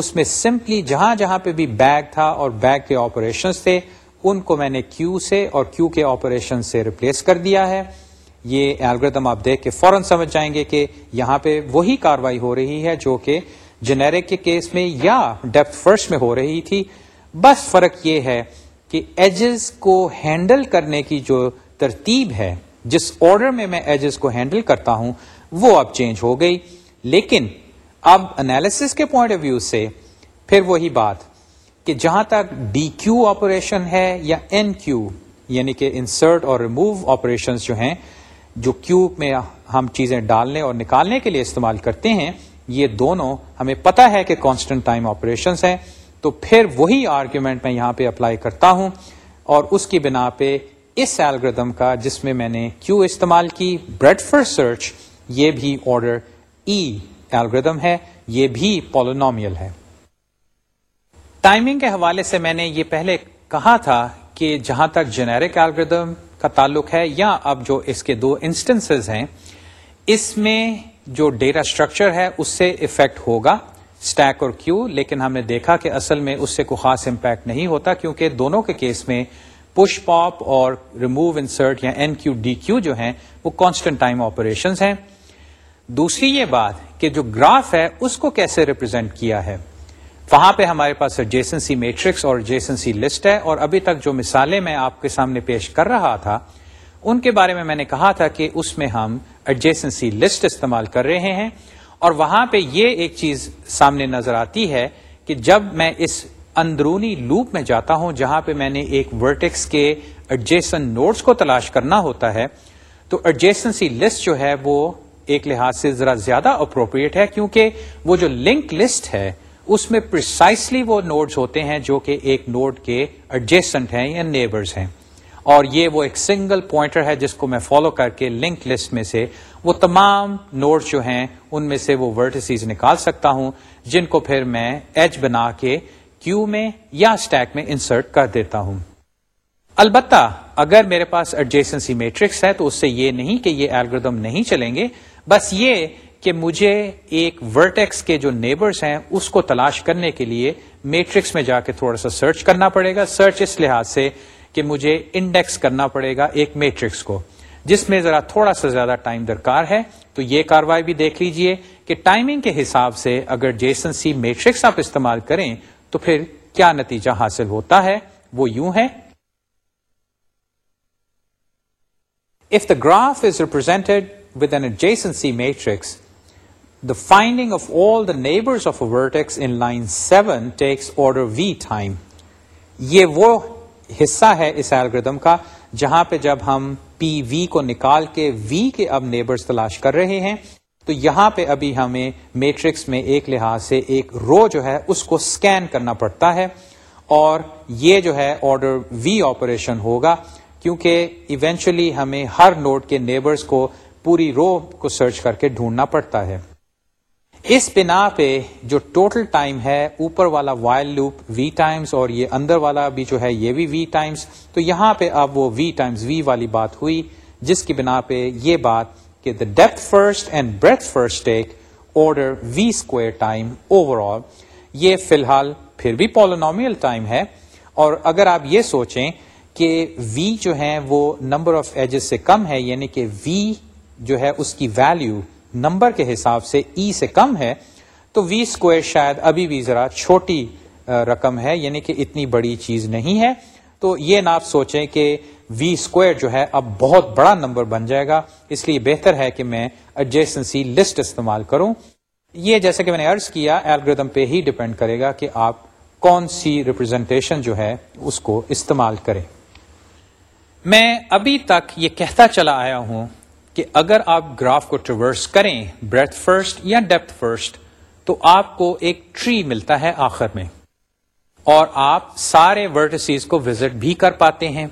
اس میں سمپلی جہاں جہاں پہ بھی بیگ تھا اور بیگ کے آپریشن تھے ان کو میں نے کیو سے اور کیو کے آپریشن سے ریپلیس کر دیا ہے یہ ایلگردم آپ دیکھ کے فوراً سمجھ جائیں گے کہ یہاں پہ وہی کاروائی ہو رہی ہے جو کہ جنیرک کے کیس میں یا ڈیپتھ فرش میں ہو رہی تھی بس فرق یہ ہے کہ ایجز کو ہینڈل کرنے کی جو ترتیب ہے جس آرڈر میں میں ایجز کو ہینڈل کرتا ہوں وہ اب چینج ہو گئی لیکن اب انالیسس کے پوائنٹ آف ویو سے پھر وہی بات کہ جہاں تک ڈی کیو آپریشن ہے یا این کیو یعنی کہ انسرٹ اور ریموو آپریشن جو ہیں جو کیو میں ہم چیزیں ڈالنے اور نکالنے کے لیے استعمال کرتے ہیں یہ دونوں ہمیں پتا ہے کہ کانسٹنٹ ٹائم آپریشن ہیں تو پھر وہی آرگیومنٹ میں یہاں پہ اپلائی کرتا ہوں اور اس کی بنا پہ اس ایلگردم کا جس میں میں نے کیو استعمال کی بریڈ فر سرچ یہ بھی آرڈر ای الگریدم ہے یہ بھی پولونومیل ہے ٹائمنگ کے حوالے سے میں نے یہ پہلے کہا تھا کہ جہاں تک جنیرک ایلگردم کا تعلق ہے یا اب جو اس کے دو انسٹنسز ہیں اس میں جو ڈیٹا اسٹرکچر ہے اس سے افیکٹ ہوگا اسٹیک اور کیو لیکن ہم نے دیکھا کہ اصل میں اس سے کوئی خاص امپیکٹ نہیں ہوتا کیونکہ دونوں کے کیس میں پش پاپ اور ریموو انسرٹ یا این کیو ڈی کیو جو ہیں وہ کانسٹنٹ ٹائم آپریشن ہیں دوسری یہ بات کہ جو گراف ہے اس کو کیسے ریپرزینٹ کیا ہے وہاں پہ ہمارے پاس جیسنسی میٹرکس اور جیسنسی لسٹ ہے اور ابھی تک جو مثالیں میں آپ کے سامنے پیش کر رہا تھا ان کے بارے میں میں نے کہا تھا کہ اس میں ہم ایڈجیسنسی لسٹ استعمال کر رہے ہیں اور وہاں پہ یہ ایک چیز سامنے نظر آتی ہے کہ جب میں اس اندرونی لوپ میں جاتا ہوں جہاں پہ میں نے ایک ورٹیکس کے ایڈجیسن نوٹس کو تلاش کرنا ہوتا ہے تو ایڈجیسنسی لسٹ جو ہے وہ ایک لحاظ سے ذرا زیادہ اپروپریٹ ہے کیونکہ وہ جو لنک لسٹ ہے اس میں پرسائسلی وہ نوٹس ہوتے ہیں جو کہ ایک نوٹ کے ایڈجسٹنٹ ہیں یا نیبرز ہیں اور یہ وہ ایک سنگل پوائنٹر ہے جس کو میں فالو کر کے لنک لسٹ میں سے وہ تمام نوٹس جو ہیں ان میں سے وہ ورٹسیز نکال سکتا ہوں جن کو پھر میں ایج بنا کے کیو میں یا اسٹیک میں انسرٹ کر دیتا ہوں البتہ اگر میرے پاس ایڈجسنسی میٹرکس ہے تو اس سے یہ نہیں کہ یہ الگردم نہیں چلیں گے بس یہ کہ مجھے ایک ورٹیکس کے جو نیبرز ہیں اس کو تلاش کرنے کے لیے میٹرکس میں جا کے تھوڑا سا سرچ کرنا پڑے گا سرچ اس لحاظ سے کہ مجھے انڈیکس کرنا پڑے گا ایک میٹرکس کو جس میں ذرا تھوڑا سا زیادہ ٹائم درکار ہے تو یہ کاروائی بھی دیکھ لیجئے کہ ٹائمنگ کے حساب سے اگر جیسن سی میٹرکس آپ استعمال کریں تو پھر کیا نتیجہ حاصل ہوتا ہے وہ یوں ہے If the graph is represented with an adjacency matrix the finding of all the neighbors of a vertex in line 7 takes order v time یہ وہ حصہ ہے اس ایلگردم کا جہاں پہ جب ہم پی وی کو نکال کے وی کے اب نیبرز تلاش کر رہے ہیں تو یہاں پہ ابھی ہمیں میٹرکس میں ایک لحاظ سے ایک رو جو ہے اس کو سکین کرنا پڑتا ہے اور یہ جو ہے آرڈر وی آپریشن ہوگا کیونکہ ایونچولی ہمیں ہر نوٹ کے نیبرز کو پوری رو کو سرچ کر کے ڈھونڈنا پڑتا ہے اس بنا پہ جو ٹوٹل ٹائم ہے اوپر والا وائل لوپ وی ٹائمز اور یہ اندر والا بھی جو ہے یہ بھی وی ٹائمز تو یہاں پہ اب وہ وی ٹائمز وی والی بات ہوئی جس کی بنا پہ یہ بات کہ the depth first and breadth first V square time overall یہ فی الحال پھر بھی پالونومیل ٹائم ہے اور اگر آپ یہ سوچیں کہ وی جو ہے وہ نمبر آف ایجز سے کم ہے یعنی کہ وی جو ہے اس کی ویلو نمبر کے حساب سے ای e سے کم ہے تو وی اسکوئر شاید ابھی بھی ذرا چھوٹی رقم ہے یعنی کہ اتنی بڑی چیز نہیں ہے تو یہ نہ آپ سوچیں کہ وی اسکوئر جو ہے اب بہت بڑا نمبر بن جائے گا اس لیے بہتر ہے کہ میں ایڈجسٹنسی لسٹ استعمال کروں یہ جیسے کہ میں نے عرض کیا ایلگردم پہ ہی ڈپینڈ کرے گا کہ آپ کون سی ریپرزینٹیشن جو ہے اس کو استعمال کریں میں ابھی تک یہ کہتا چلا آیا ہوں کہ اگر آپ گراف کو ٹریورس کریں بریتھ فرسٹ یا ڈیپتھ فرسٹ تو آپ کو ایک ٹری ملتا ہے آخر میں اور آپ سارے ورٹسیز کو وزٹ بھی کر پاتے ہیں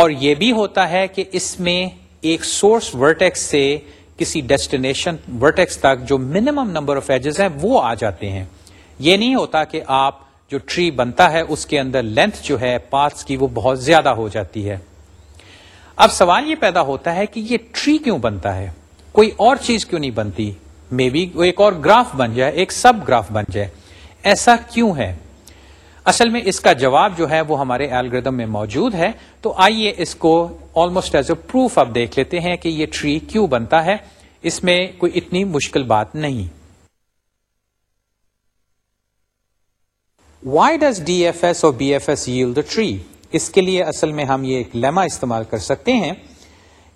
اور یہ بھی ہوتا ہے کہ اس میں ایک سورس ورٹیکس سے کسی ڈیسٹینیشن ورٹیکس تک جو منیمم نمبر آف ایجز ہیں وہ آ جاتے ہیں یہ نہیں ہوتا کہ آپ جو ٹری بنتا ہے اس کے اندر لینتھ جو ہے پارٹس کی وہ بہت زیادہ ہو جاتی ہے اب سوال یہ پیدا ہوتا ہے کہ یہ ٹری کیوں بنتا ہے کوئی اور چیز کیوں نہیں بنتی مے بی ایک اور گراف بن جائے ایک سب گراف بن جائے ایسا کیوں ہے اصل میں اس کا جواب جو ہے وہ ہمارے الگریدم میں موجود ہے تو آئیے اس کو آلموسٹ ایز اے پروف آپ دیکھ لیتے ہیں کہ یہ ٹری کیوں بنتا ہے اس میں کوئی اتنی مشکل بات نہیں why does D F S اور B F S you the tree اس کے لیے اصل میں ہم یہ ایک لیما استعمال کر سکتے ہیں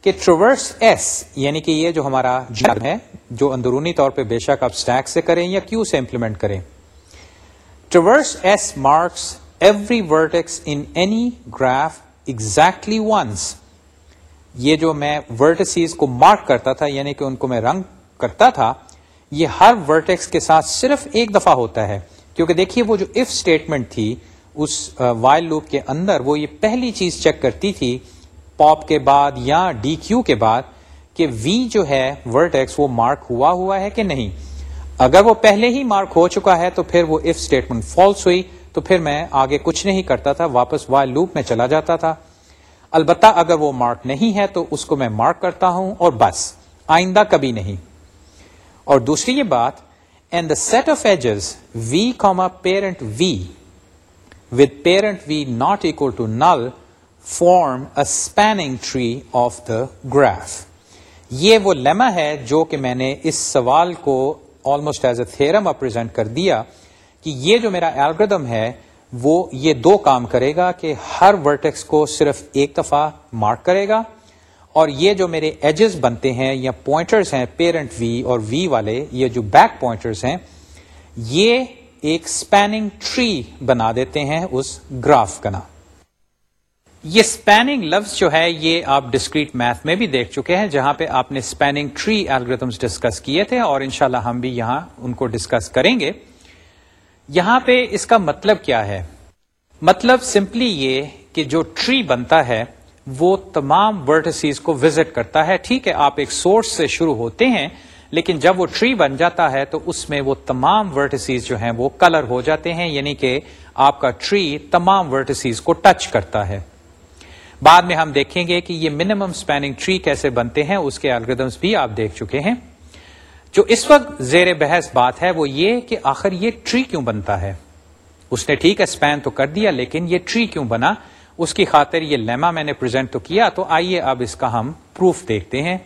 کہ ٹرورس ایس یعنی کہ یہ جو ہمارا جرم ہے جو اندرونی طور پہ بے شک آپ سے کریں یا کیو سے امپلیمنٹ کریں traverse S marks every vertex in any graph exactly once یہ جو میں ورٹسیز کو مارک کرتا تھا یعنی کہ ان کو میں رنگ کرتا تھا یہ ہر ورٹیکس کے ساتھ صرف ایک دفعہ ہوتا ہے کیونکہ دیکھیے وہ جو اف اسٹیٹمنٹ تھی اس وائل لوپ کے اندر وہ یہ پہلی چیز چیک کرتی تھی پاپ کے بعد یا ڈی کیو کے بعد کہ وی جو ہے وہ مارک ہوا ہوا ہے کہ نہیں اگر وہ پہلے ہی مارک ہو چکا ہے تو پھر وہ اف اسٹیٹمنٹ فالس ہوئی تو پھر میں آگے کچھ نہیں کرتا تھا واپس وائل لوپ میں چلا جاتا تھا البتہ اگر وہ مارک نہیں ہے تو اس کو میں مارک کرتا ہوں اور بس آئندہ کبھی نہیں اور دوسری یہ بات and the set of edges V comma parent V with parent V not equal to null form a spanning tree of the graph یہ وہ لیما ہے جو کہ میں نے اس سوال کو almost as a theorem represent کر دیا کہ یہ جو میرا ایلگردم ہے وہ یہ دو کام کرے گا کہ ہر ورٹیکس کو صرف ایک دفعہ مارک کرے گا اور یہ جو میرے ایجز بنتے ہیں یا پوائنٹرز ہیں پیرنٹ وی اور وی والے یہ جو بیک پوائنٹرز ہیں یہ ایک اسپیننگ ٹری بنا دیتے ہیں اس گراف کا نام یہ اسپیننگ لفظ جو ہے یہ آپ ڈسکریٹ میتھ میں بھی دیکھ چکے ہیں جہاں پہ آپ نے اسپیننگ ٹری الگم ڈسکس کیے تھے اور انشاءاللہ ہم بھی یہاں ان کو ڈسکس کریں گے یہاں پہ اس کا مطلب کیا ہے مطلب سمپلی یہ کہ جو ٹری بنتا ہے وہ تمام ورڈ کو وزٹ کرتا ہے ٹھیک ہے آپ ایک سورس سے شروع ہوتے ہیں لیکن جب وہ ٹری بن جاتا ہے تو اس میں وہ تمام ورٹسیز جو ہیں وہ کلر ہو جاتے ہیں یعنی کہ آپ کا ٹری تمام ورٹسیز کو ٹچ کرتا ہے بعد میں ہم دیکھیں گے کہ یہ منیمم سپیننگ ٹری کیسے بنتے ہیں اس کے الگریدمس بھی آپ دیکھ چکے ہیں جو اس وقت زیر بحث بات ہے وہ یہ کہ آخر یہ ٹری کیوں بنتا ہے اس نے ٹھیک ہے اسپین تو کر دیا لیکن یہ ٹری کیوں بنا اس کی خاطر یہ لیما میں نے پرزینٹ تو کیا تو آئیے اب اس کا ہم پروف دیکھتے ہیں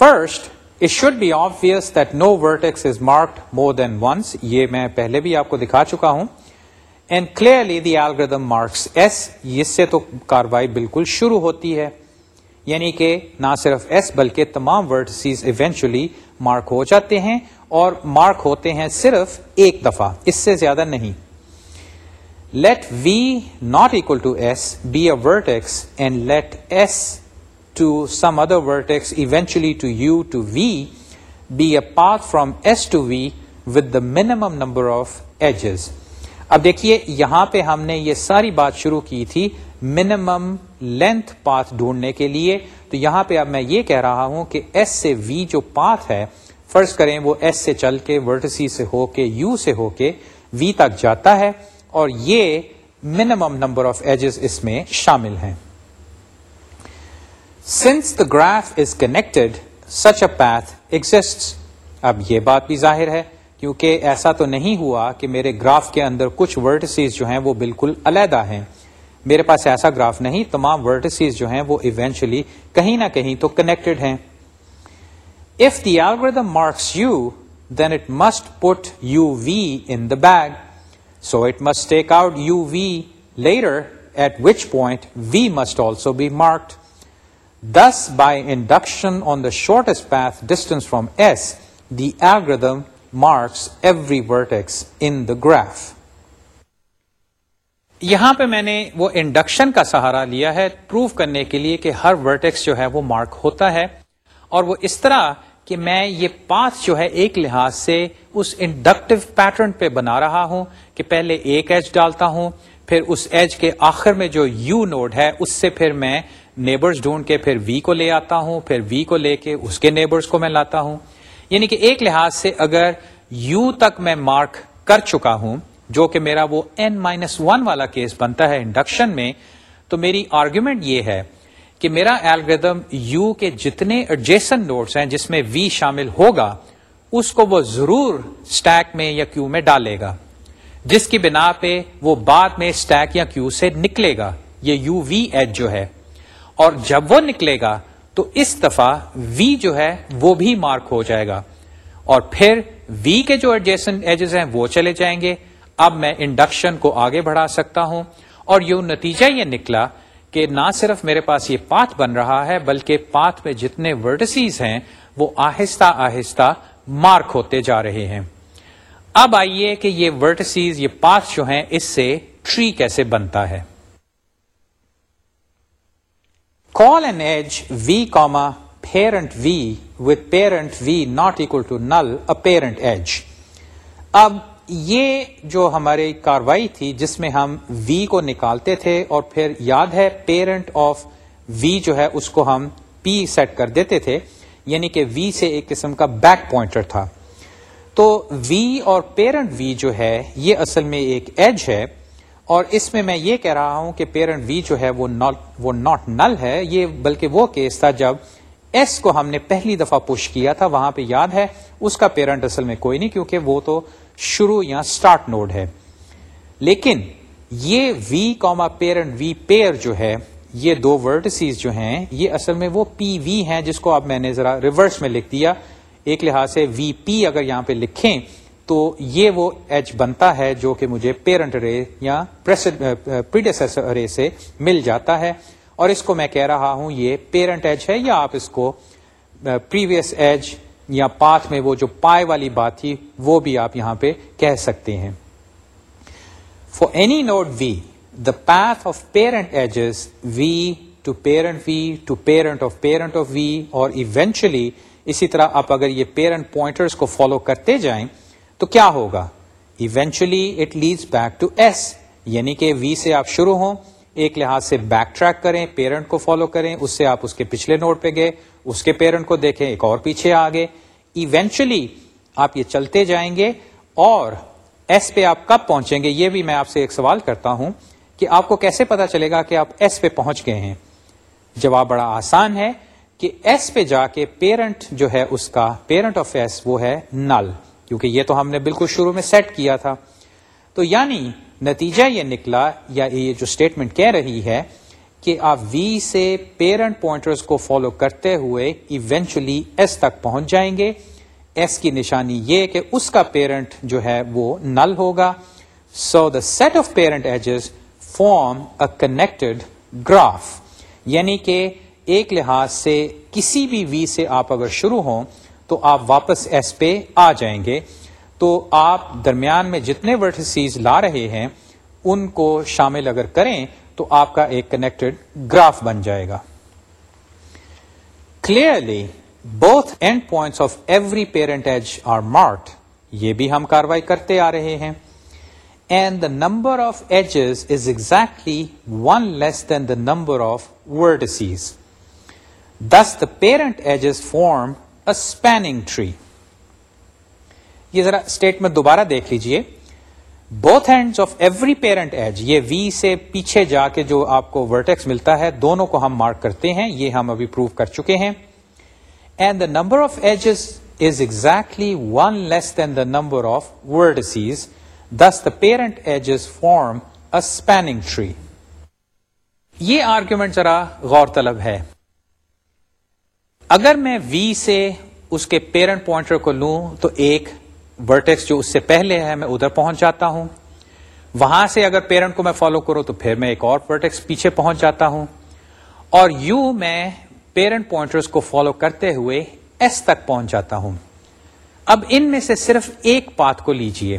first it should be obvious no vertex is marked more than once یہ میں پہلے بھی آپ کو دکھا چکا ہوں and clearly the algorithm marks S اس سے تو کاروائی بالکل شروع ہوتی ہے یعنی کہ نہ صرف ایس بلکہ تمام ورڈ ایونچولی مارک ہو جاتے ہیں اور مارک ہوتے ہیں صرف ایک دفعہ اس سے زیادہ نہیں let V not equal to S be a vertex and let S to some other vertex eventually to U to V be a from from S to V the minimum number of edges اب دیکھیے یہاں پہ ہم نے یہ ساری بات شروع کی تھی منیمم لینتھ پاتھ ڈھونڈنے کے لیے تو یہاں پہ اب میں یہ کہہ رہا ہوں کہ ایس سے وی جو پاتھ ہے فرض کریں وہ ایس سے چل کے ورٹسی سے ہو کے یو سے ہو کے وی تک جاتا ہے اور یہ منیمم نمبر آف ایجز اس میں شامل ہیں since the graph is connected such a path exist اب یہ بات بھی ظاہر ہے کیونکہ ایسا تو نہیں ہوا کہ میرے گراف کے اندر کچھ ورٹسیز جو ہیں وہ بالکل علیحدہ ہیں میرے پاس ایسا گراف نہیں تمام ورٹسیز جو ہیں وہ ایونچولی کہیں نہ کہیں تو کنیکٹڈ ہیں if the algorithm marks U then it must put U V in the bag so it must take out U V at which point V must also be marked this by induction on the from distance from S marks every vertex in the graph یہاں پہ میں نے وہ induction کا سہارا لیا ہے proof کرنے کے لیے کہ ہر ورٹیکس جو ہے وہ مارک ہوتا ہے اور وہ اس طرح کہ میں یہ پاس جو ہے ایک لحاظ سے اس انڈکٹیو پیٹرن پہ بنا رہا ہوں کہ پہلے ایک ایج ڈالتا ہوں پھر اس ایج کے آخر میں جو یو نوڈ ہے اس سے پھر میں نیبرز ڈھونڈ کے پھر وی کو لے آتا ہوں پھر وی کو لے کے اس کے نیبرز کو میں لاتا ہوں یعنی کہ ایک لحاظ سے اگر یو تک میں مارک کر چکا ہوں جو کہ میرا وہ این مائنس ون والا کیس بنتا ہے انڈکشن میں تو میری آرگیومنٹ یہ ہے کہ میرا ایلگردم یو کے جتنے ایڈجیسن نوٹس ہیں جس میں وی شامل ہوگا اس کو وہ ضرور اسٹیک میں یا کیو میں ڈالے گا جس کی بنا پہ وہ بعد میں اسٹیک یا کیو سے نکلے گا یہ یو وی ایج جو ہے اور جب وہ نکلے گا تو اس دفعہ وی جو ہے وہ بھی مارک ہو جائے گا اور پھر وی کے جو ایجز ہیں وہ چلے جائیں گے اب میں انڈکشن کو آگے بڑھا سکتا ہوں اور نتیجہ یہ نکلا کہ نہ صرف میرے پاس یہ پاتھ بن رہا ہے بلکہ پاتھ میں جتنے ورڈسیز ہیں وہ آہستہ آہستہ مارک ہوتے جا رہے ہیں اب آئیے کہ یہ ورٹسیز یہ پاتھ جو ہیں اس سے ٹری کیسے بنتا ہے edge V comma parent V with parent V not equal to null a parent edge اب یہ جو ہماری کاروائی تھی جس میں ہم وی کو نکالتے تھے اور پھر یاد ہے پیرنٹ آف وی جو ہے اس کو ہم پی سیٹ کر دیتے تھے یعنی کہ وی سے ایک قسم کا بیک پوائنٹر تھا تو وی اور پیرنٹ وی جو ہے یہ اصل میں ایک ایج ہے اور اس میں میں یہ کہہ رہا ہوں کہ پیرنٹ وی جو ہے وہ ناٹ نل ہے یہ بلکہ وہ کیس تھا جب ایس کو ہم نے پہلی دفعہ پوش کیا تھا وہاں پہ یاد ہے اس کا پیرنٹ اصل میں کوئی نہیں کیونکہ وہ تو شروع یا سٹارٹ نوڈ ہے لیکن یہ وی کوما پیرنٹ وی پیئر جو ہے یہ دو ورڈ جو ہیں یہ اصل میں وہ پی وی ہیں جس کو اب میں نے ذرا ریورس میں لکھ دیا ایک لحاظ سے وی پی اگر یہاں پہ لکھیں تو یہ وہ ایچ بنتا ہے جو کہ مجھے پیرنٹ رے یا رے سے مل جاتا ہے اور اس کو میں کہہ رہا ہوں یہ پیرنٹ ایچ ہے یا آپ اس کو پریویس ایج یا پاتھ میں وہ جو پائے والی بات تھی وہ بھی آپ یہاں پہ کہہ سکتے ہیں for any node V the path of parent edges V to parent V to parent of parent of V اور ایونچولی اسی طرح آپ اگر یہ پیرنٹ پوائنٹرز کو فالو کرتے جائیں تو کیا ہوگا eventually it leads back to S یعنی کہ وی سے آپ شروع ہوں ایک لحاظ سے بیک ٹریک کریں پیرنٹ کو فالو کریں اس سے آپ اس کے پچھلے نوٹ پہ گئے اس کے پیرنٹ کو دیکھیں ایک اور پیچھے آ گئے ایونچولی آپ یہ چلتے جائیں گے اور ایس پہ آپ کب پہنچیں گے یہ بھی میں آپ سے ایک سوال کرتا ہوں کہ آپ کو کیسے پتا چلے گا کہ آپ ایس پہ پہنچ گئے ہیں جواب بڑا آسان ہے کہ ایس پہ جا کے پیرنٹ جو ہے اس کا پیرنٹ آف ایس وہ ہے نل کیونکہ یہ تو ہم نے بالکل شروع میں سیٹ کیا تھا تو یعنی نتیجہ یہ نکلا یا یہ جو اسٹیٹمنٹ کہہ رہی ہے کہ آپ وی سے پیرنٹ پوائنٹرز کو فالو کرتے ہوئے ایونچولی ایس تک پہنچ جائیں گے ایس کی نشانی یہ کہ اس کا پیرنٹ جو ہے وہ نل ہوگا so the set of parent edges form a connected graph یعنی کہ ایک لحاظ سے کسی بھی وی سے آپ اگر شروع ہوں تو آپ واپس ایس پہ آ جائیں گے تو آپ درمیان میں جتنے ورٹسیز لا رہے ہیں ان کو شامل اگر کریں تو آپ کا ایک کنیکٹڈ گراف بن جائے گا clearly both end point of every parent edge are marked یہ بھی ہم کاروائی کرتے آ رہے ہیں and the number of edges is exactly one less than the number of vertices this parent edges form spanning tree یہ ذرا اسٹیٹمنٹ دوبارہ دیکھ لیجئے both hand of every parent edge یہ وی سے پیچھے جا کے جو آپ کو ورٹیکس ملتا ہے دونوں کو ہم مارک کرتے ہیں یہ ہم ابھی پروو کر چکے ہیں and the number of edges is exactly one less than the number of vertices this the parent edges form spanning tree یہ آرگیومنٹ ذرا غور طلب ہے اگر میں وی سے اس کے پیرنٹ پوائنٹر کو لوں تو ایک ورٹیکس جو اس سے پہلے ہے میں ادھر پہنچ جاتا ہوں وہاں سے اگر پیرنٹ کو میں فالو کروں تو پھر میں ایک اور ورٹیکس پیچھے پہنچ جاتا ہوں اور یو میں پیرنٹ پوائنٹرز کو فالو کرتے ہوئے ایس تک پہنچ جاتا ہوں اب ان میں سے صرف ایک پات کو لیجئے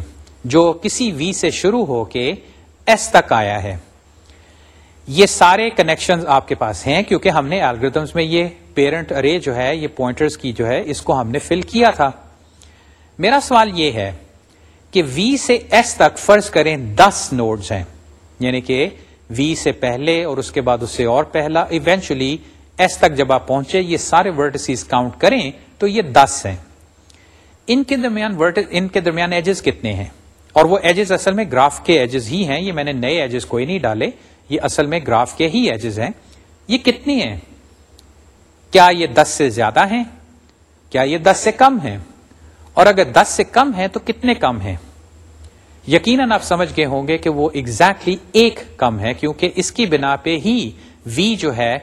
جو کسی وی سے شروع ہو کے ایس تک آیا ہے یہ سارے کنیکشن آپ کے پاس ہیں کیونکہ ہم نے الگریدمس میں یہ پیرنٹ ارے جو ہے یہ پوائنٹرز کی جو ہے اس کو ہم نے فل کیا تھا میرا سوال یہ ہے کہ وی سے ایس تک فرض کریں دس نوڈز ہیں یعنی کہ وی سے پہلے اور اس کے بعد اس سے اور پہلا ایونچولی ایس تک جب آپ پہنچے یہ سارے ورٹسیز کاؤنٹ کریں تو یہ دس ہیں ان کے درمیان ان کے درمیان ایجز کتنے ہیں اور وہ ایجز اصل میں گراف کے ایجز ہی ہیں یہ میں نے نئے ایجز کوئی نہیں ڈالے یہ اصل میں گراف کے ہی ایجز ہیں یہ کتنی ہیں کیا یہ دس سے زیادہ ہیں کیا یہ دس سے کم ہیں اور اگر دس سے کم ہیں تو کتنے کم ہیں یقیناً آپ سمجھ گئے ہوں گے کہ وہ ایگزیکٹلی ایک کم ہے کیونکہ اس کی بنا پہ ہی وی جو ہے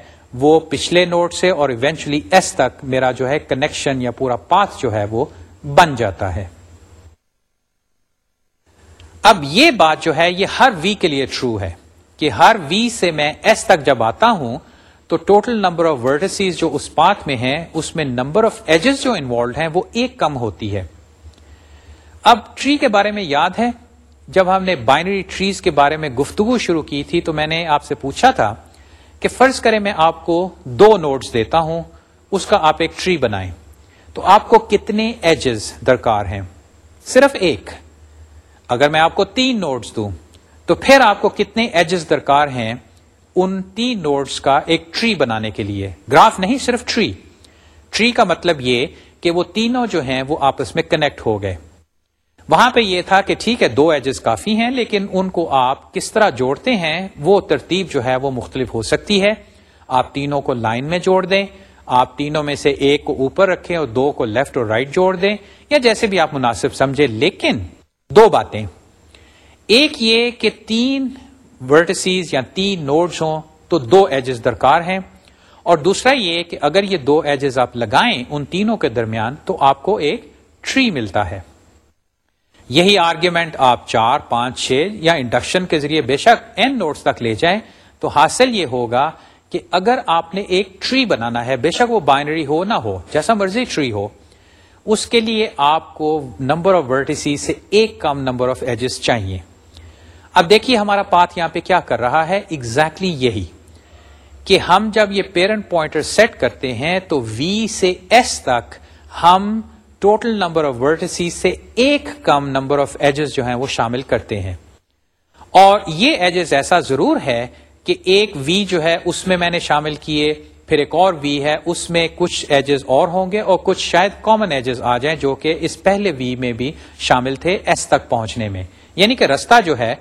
وہ پچھلے نوٹ سے اور ایونچلی ایس تک میرا جو ہے کنیکشن یا پورا پاس جو ہے وہ بن جاتا ہے اب یہ بات جو ہے یہ ہر وی کے لیے ٹرو ہے کہ ہر وی سے میں ایس تک جب آتا ہوں تو ٹوٹل نمبر آف ورڈسیز جو اس پاتھ میں ہیں اس میں نمبر آف ایجز جو انوالوڈ ہیں وہ ایک کم ہوتی ہے اب ٹری کے بارے میں یاد ہے جب ہم نے بائنری ٹریز کے بارے میں گفتگو شروع کی تھی تو میں نے آپ سے پوچھا تھا کہ فرض کریں میں آپ کو دو نوٹس دیتا ہوں اس کا آپ ایک ٹری بنائیں تو آپ کو کتنے ایجز درکار ہیں صرف ایک اگر میں آپ کو تین نوٹس دوں تو پھر آپ کو کتنے ایجز درکار ہیں تین نوڈس کا ایک ٹری بنانے کے لیے گراف نہیں صرف ٹری ٹری کا مطلب یہ کہ وہ تینوں جو ہیں وہ آپس میں کنیکٹ ہو گئے وہاں پہ یہ تھا کہ ٹھیک ہے دو ایجز کافی ہیں لیکن ان کو آپ کس طرح جوڑتے ہیں وہ ترتیب جو ہے وہ مختلف ہو سکتی ہے آپ تینوں کو لائن میں جوڑ دیں آپ تینوں میں سے ایک کو اوپر رکھیں اور دو کو لیفٹ اور رائٹ جوڑ دیں یا جیسے بھی آپ مناسب سمجھے لیکن دو باتیں ایک یہ کہ تین ورٹسیز یا تین نوڈز ہوں تو دو ایجز درکار ہیں اور دوسرا یہ کہ اگر یہ دو ایجز آپ لگائیں ان تینوں کے درمیان تو آپ کو ایک ٹری ملتا ہے یہی آرگیومنٹ آپ چار پانچ چھ یا انڈکشن کے ذریعے بے شک این نوٹس تک لے جائیں تو حاصل یہ ہوگا کہ اگر آپ نے ایک ٹری بنانا ہے بے شک وہ بائنری ہو نہ ہو جیسا مرضی ٹری ہو اس کے لیے آپ کو نمبر آف ورٹیسیز سے ایک کم نمبر آف ایجز چاہیے اب دیکھیے ہمارا پاتھ یہاں پہ کیا کر رہا ہے اگزیکٹلی یہی کہ ہم جب یہ پیرنٹ پوائنٹر سیٹ کرتے ہیں تو وی سے ایس تک ہم ٹوٹل نمبر آف ورڈ سے ایک کم نمبر آف ایجز جو ہیں وہ شامل کرتے ہیں اور یہ ایجز ایسا ضرور ہے کہ ایک وی جو ہے اس میں میں نے شامل کیے پھر ایک اور وی ہے اس میں کچھ ایجز اور ہوں گے اور کچھ شاید کامن ایجز آ جائیں جو کہ اس پہلے وی میں بھی شامل تھے ایس تک پہنچنے میں یعنی کہ رستہ جو ہے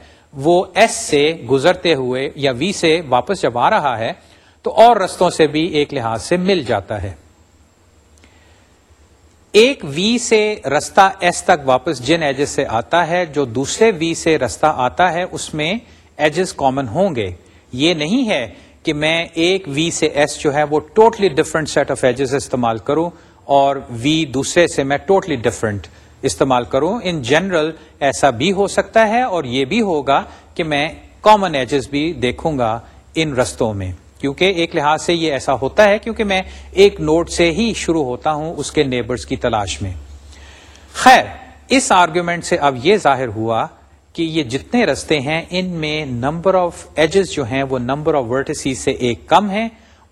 وہ ایس سے گزرتے ہوئے یا وی سے واپس جب آ رہا ہے تو اور رستوں سے بھی ایک لحاظ سے مل جاتا ہے ایک وی سے رستہ ایس تک واپس جن ایجز سے آتا ہے جو دوسرے وی سے رستہ آتا ہے اس میں ایجز کامن ہوں گے یہ نہیں ہے کہ میں ایک وی سے ایس جو ہے وہ totally different set of edges استعمال کروں اور وی دوسرے سے میں ٹوٹلی ڈفرنٹ استعمال کروں ان جنرل ایسا بھی ہو سکتا ہے اور یہ بھی ہوگا کہ میں کامن ایجز بھی دیکھوں گا ان رستوں میں کیونکہ ایک لحاظ سے یہ ایسا ہوتا ہے کیونکہ میں ایک نوٹ سے ہی شروع ہوتا ہوں اس کے نیبرز کی تلاش میں خیر اس آرگیومنٹ سے اب یہ ظاہر ہوا کہ یہ جتنے رستے ہیں ان میں نمبر آف ایجز جو ہیں وہ نمبر آف ورٹسی سے ایک کم ہے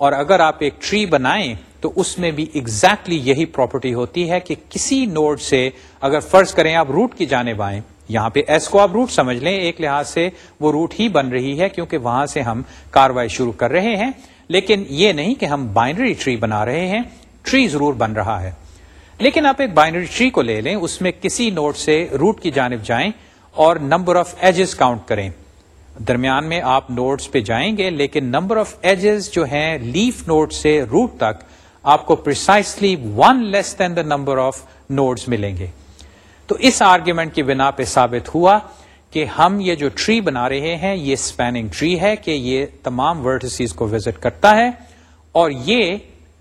اور اگر آپ ایک ٹری بنائیں تو اس میں بھی ایگزیکٹلی exactly یہی پراپرٹی ہوتی ہے کہ کسی نوڈ سے اگر فرض کریں آپ روٹ کی جانب آئیں یہاں پہ ایس کو آپ روٹ سمجھ لیں ایک لحاظ سے وہ روٹ ہی بن رہی ہے کیونکہ وہاں سے ہم کاروائی شروع کر رہے ہیں لیکن یہ نہیں کہ ہم بائنری ٹری بنا رہے ہیں ٹری ضرور بن رہا ہے لیکن آپ ایک بائنری ٹری کو لے لیں اس میں کسی نوٹ سے روٹ کی جانب جائیں اور نمبر آف ایجز کاؤنٹ کریں درمیان میں آپ نوٹس پہ جائیں گے لیکن نمبر آف ایجز جو ہیں لیف نوٹ سے روٹ تک آپ کو precisely one less than the number of nodes ملیں گے تو اس آرگیومنٹ کی بنا پہ ثابت ہوا کہ ہم یہ جو ٹری بنا رہے ہیں یہ اسپیننگ ٹری ہے کہ یہ تمام ورڈ کو وزٹ کرتا ہے اور یہ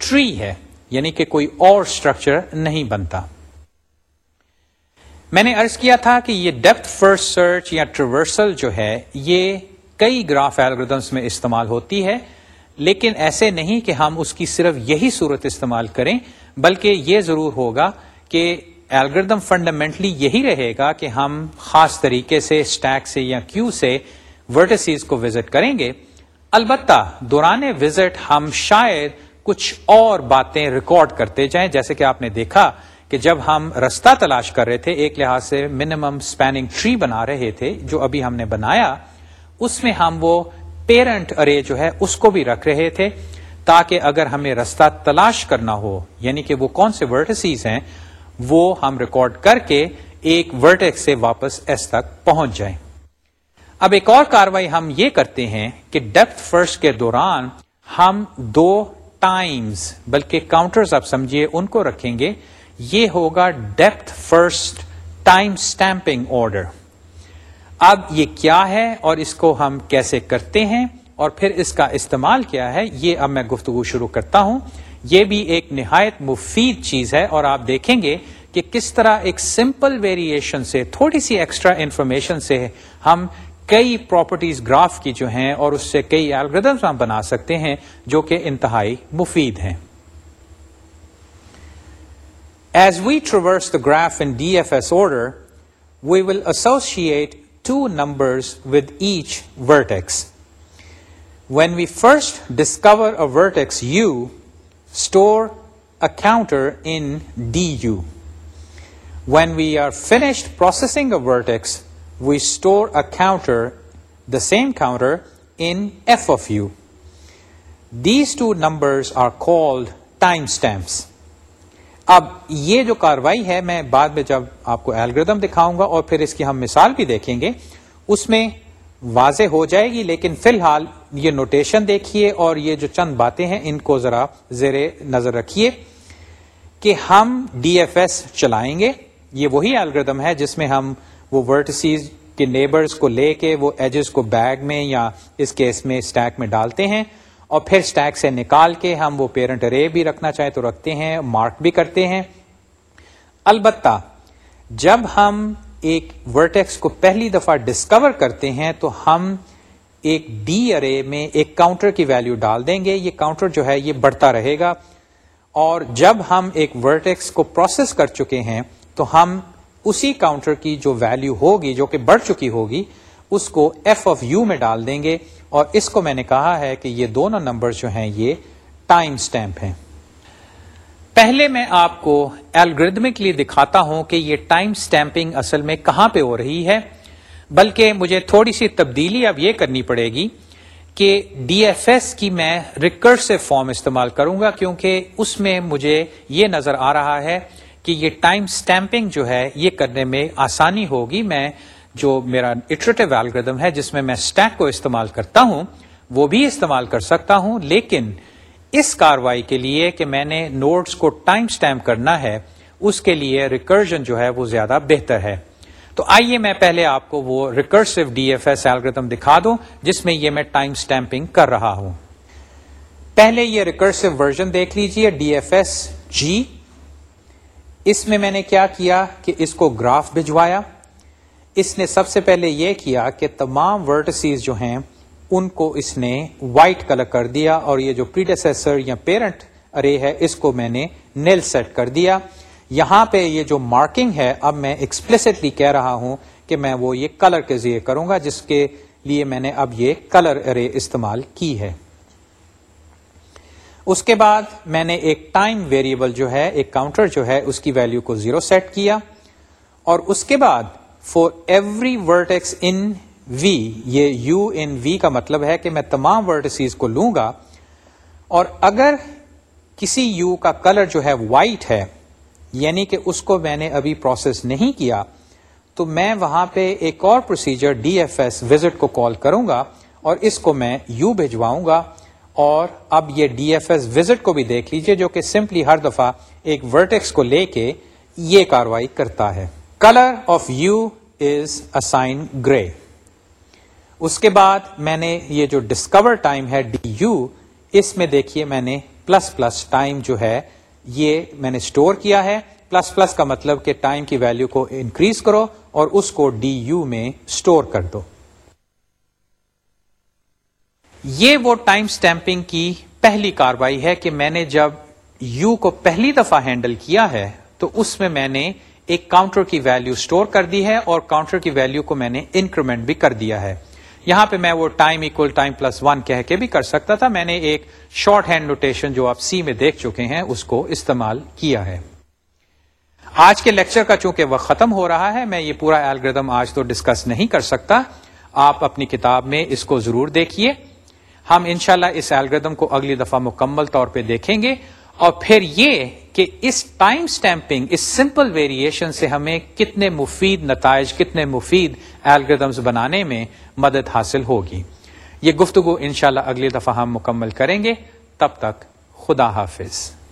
ٹری ہے یعنی کہ کوئی اور اسٹرکچر نہیں بنتا میں نے ارض کیا تھا کہ یہ ڈیپتھ فرسٹ سرچ یا ٹریورسل جو ہے یہ کئی گراف ایلگردمس میں استعمال ہوتی ہے لیکن ایسے نہیں کہ ہم اس کی صرف یہی صورت استعمال کریں بلکہ یہ ضرور ہوگا کہ الگردم فنڈامنٹلی یہی رہے گا کہ ہم خاص طریقے سے اسٹیک سے یا کیو سے ورٹسیز کو وزٹ کریں گے البتہ دوران وزٹ ہم شاید کچھ اور باتیں ریکارڈ کرتے جائیں جیسے کہ آپ نے دیکھا کہ جب ہم رستہ تلاش کر رہے تھے ایک لحاظ سے منیمم اسپیننگ ٹری بنا رہے تھے جو ابھی ہم نے بنایا اس میں ہم وہ پیرنٹ ارے جو ہے اس کو بھی رکھ رہے تھے تاکہ اگر ہمیں رستہ تلاش کرنا ہو یعنی کہ وہ کون سے ورٹسیز ہیں وہ ہم ریکارڈ کر کے ایک ورٹیکس سے واپس ایس تک پہنچ جائیں اب ایک اور کاروائی ہم یہ کرتے ہیں کہ ڈیپتھ فرسٹ کے دوران ہم دو ٹائمز بلکہ کاؤنٹرز آپ سمجھیے ان کو رکھیں گے یہ ہوگا depth first time stamping order اب یہ کیا ہے اور اس کو ہم کیسے کرتے ہیں اور پھر اس کا استعمال کیا ہے یہ اب میں گفتگو شروع کرتا ہوں یہ بھی ایک نہایت مفید چیز ہے اور آپ دیکھیں گے کہ کس طرح ایک سمپل ویریشن سے تھوڑی سی ایکسٹرا انفارمیشن سے ہم کئی پراپرٹیز گراف کی جو ہیں اور اس سے کئی الگریدمس ہم بنا سکتے ہیں جو کہ انتہائی مفید ہیں as we traverse the graph in D F S order we will associate two numbers with each vertex. When we first discover a vertex u, store a counter in du. When we are finished processing a vertex, we store a counter, the same counter, in f of u. These two numbers are called timestamps. اب یہ جو کاروائی ہے میں بعد میں جب آپ کو الگریدم دکھاؤں گا اور پھر اس کی ہم مثال بھی دیکھیں گے اس میں واضح ہو جائے گی لیکن فی الحال یہ نوٹیشن دیکھیے اور یہ جو چند باتیں ہیں ان کو ذرا زیر نظر رکھیے کہ ہم ڈی ایف ایس چلائیں گے یہ وہی الگریدم ہے جس میں ہم وہ ورٹسیز کے نیبرز کو لے کے وہ ایجز کو بیگ میں یا اس کیس میں اسٹیک میں ڈالتے ہیں اور پھر اسٹیک سے نکال کے ہم وہ پیرنٹ رے بھی رکھنا چاہے تو رکھتے ہیں مارک بھی کرتے ہیں البتہ جب ہم ایک ورٹیکس کو پہلی دفعہ ڈسکور کرتے ہیں تو ہم ایک ڈی ارے میں ایک کاؤنٹر کی ویلو ڈال دیں گے یہ کاؤنٹر جو ہے یہ بڑھتا رہے گا اور جب ہم ایک ورٹیکس کو پروسیس کر چکے ہیں تو ہم اسی کاؤنٹر کی جو ویلو ہوگی جو کہ بڑھ چکی ہوگی اس کو ایف آف یو میں ڈال دیں گے اور اس کو میں نے کہا ہے کہ یہ دونوں نمبر جو ہیں یہ ٹائم سٹیمپ ہیں پہلے میں آپ کو دکھاتا ہوں کہ یہ ٹائم اصل میں کہاں پہ ہو رہی ہے بلکہ مجھے تھوڑی سی تبدیلی اب یہ کرنی پڑے گی کہ ڈی ایف ایس کی میں ریکرسو فارم استعمال کروں گا کیونکہ اس میں مجھے یہ نظر آ رہا ہے کہ یہ ٹائم سٹیمپنگ جو ہے یہ کرنے میں آسانی ہوگی میں جو میرا اٹریٹو ایلگردم ہے جس میں میں اسٹیک کو استعمال کرتا ہوں وہ بھی استعمال کر سکتا ہوں لیکن اس کاروائی کے لیے کہ میں نے نوٹس کو ٹائم اسٹیمپ کرنا ہے اس کے لیے ریکرجن جو ہے وہ زیادہ بہتر ہے تو آئیے میں پہلے آپ کو وہ recursive D F S algorithm دکھا دوں جس میں یہ میں ٹائم اسٹیمپنگ کر رہا ہوں پہلے یہ ریکرسو ورژن دیکھ لیجئے ڈی ایف ایس جی اس میں میں نے کیا کیا کہ اس کو گراف بھجوایا اس نے سب سے پہلے یہ کیا کہ تمام ورٹسیز جو ہیں ان کو اس نے وائٹ کلر کر دیا اور یہ جو پریڈیسر یا پیرنٹ ارے ہے اس کو میں نے نیل سیٹ کر دیا یہاں پہ یہ جو مارکنگ ہے اب میں ایکسپلسٹلی کہہ رہا ہوں کہ میں وہ یہ کلر کے ذریعے کروں گا جس کے لیے میں نے اب یہ کلر ارے استعمال کی ہے اس کے بعد میں نے ایک ٹائم ویریبل جو ہے ایک کاؤنٹر جو ہے اس کی ویلیو کو زیرو سیٹ کیا اور اس کے بعد for every vertex in V یہ یو ان وی کا مطلب ہے کہ میں تمام ورٹسیز کو لوں گا اور اگر کسی یو کا کلر جو ہے وائٹ ہے یعنی کہ اس کو میں نے ابھی پروسیس نہیں کیا تو میں وہاں پہ ایک اور procedure D F S visit کو کال کروں گا اور اس کو میں یو بھیجواؤں گا اور اب یہ ڈی ایف ایس وزٹ کو بھی دیکھ لیجئے جو کہ سمپلی ہر دفعہ ایک ورٹیکس کو لے کے یہ کاروائی کرتا ہے colour of U is assign grey اس کے بعد میں نے یہ جو ڈسکور ٹائم ہے ڈی یو اس میں دیکھیے میں نے پلس پلس ٹائم جو ہے یہ میں نے اسٹور کیا ہے پلس پلس کا مطلب کہ ٹائم کی ویلو کو انکریز کرو اور اس کو ڈی یو میں اسٹور کر دو یہ وہ ٹائم اسٹمپنگ کی پہلی کاروائی ہے کہ میں نے جب یو کو پہلی دفعہ ہینڈل کیا ہے تو اس میں میں نے ایک کاؤنٹر کی ویلو اسٹور کر دی ہے اور کاؤنٹر کی ویلو کو میں نے انکریمنٹ بھی کر دیا ہے یہاں پہ میں وہ time equal time plus one کہہ کے بھی کر سکتا تھا میں نے ایک شارٹ ہینڈ نوٹیشن جو آپ سی میں دیکھ چکے ہیں اس کو استعمال کیا ہے آج کے لیکچر کا چونکہ وقت ختم ہو رہا ہے میں یہ پورا الگریدم آج تو ڈسکس نہیں کر سکتا آپ اپنی کتاب میں اس کو ضرور دیکھیے ہم انشاءاللہ اس الگریدم کو اگلی دفعہ مکمل طور پہ دیکھیں گے اور پھر یہ کہ اس ٹائم سٹیمپنگ اس سمپل ویریشن سے ہمیں کتنے مفید نتائج کتنے مفید الگریدمز بنانے میں مدد حاصل ہوگی یہ گفتگو انشاءاللہ اگلی دفعہ ہم مکمل کریں گے تب تک خدا حافظ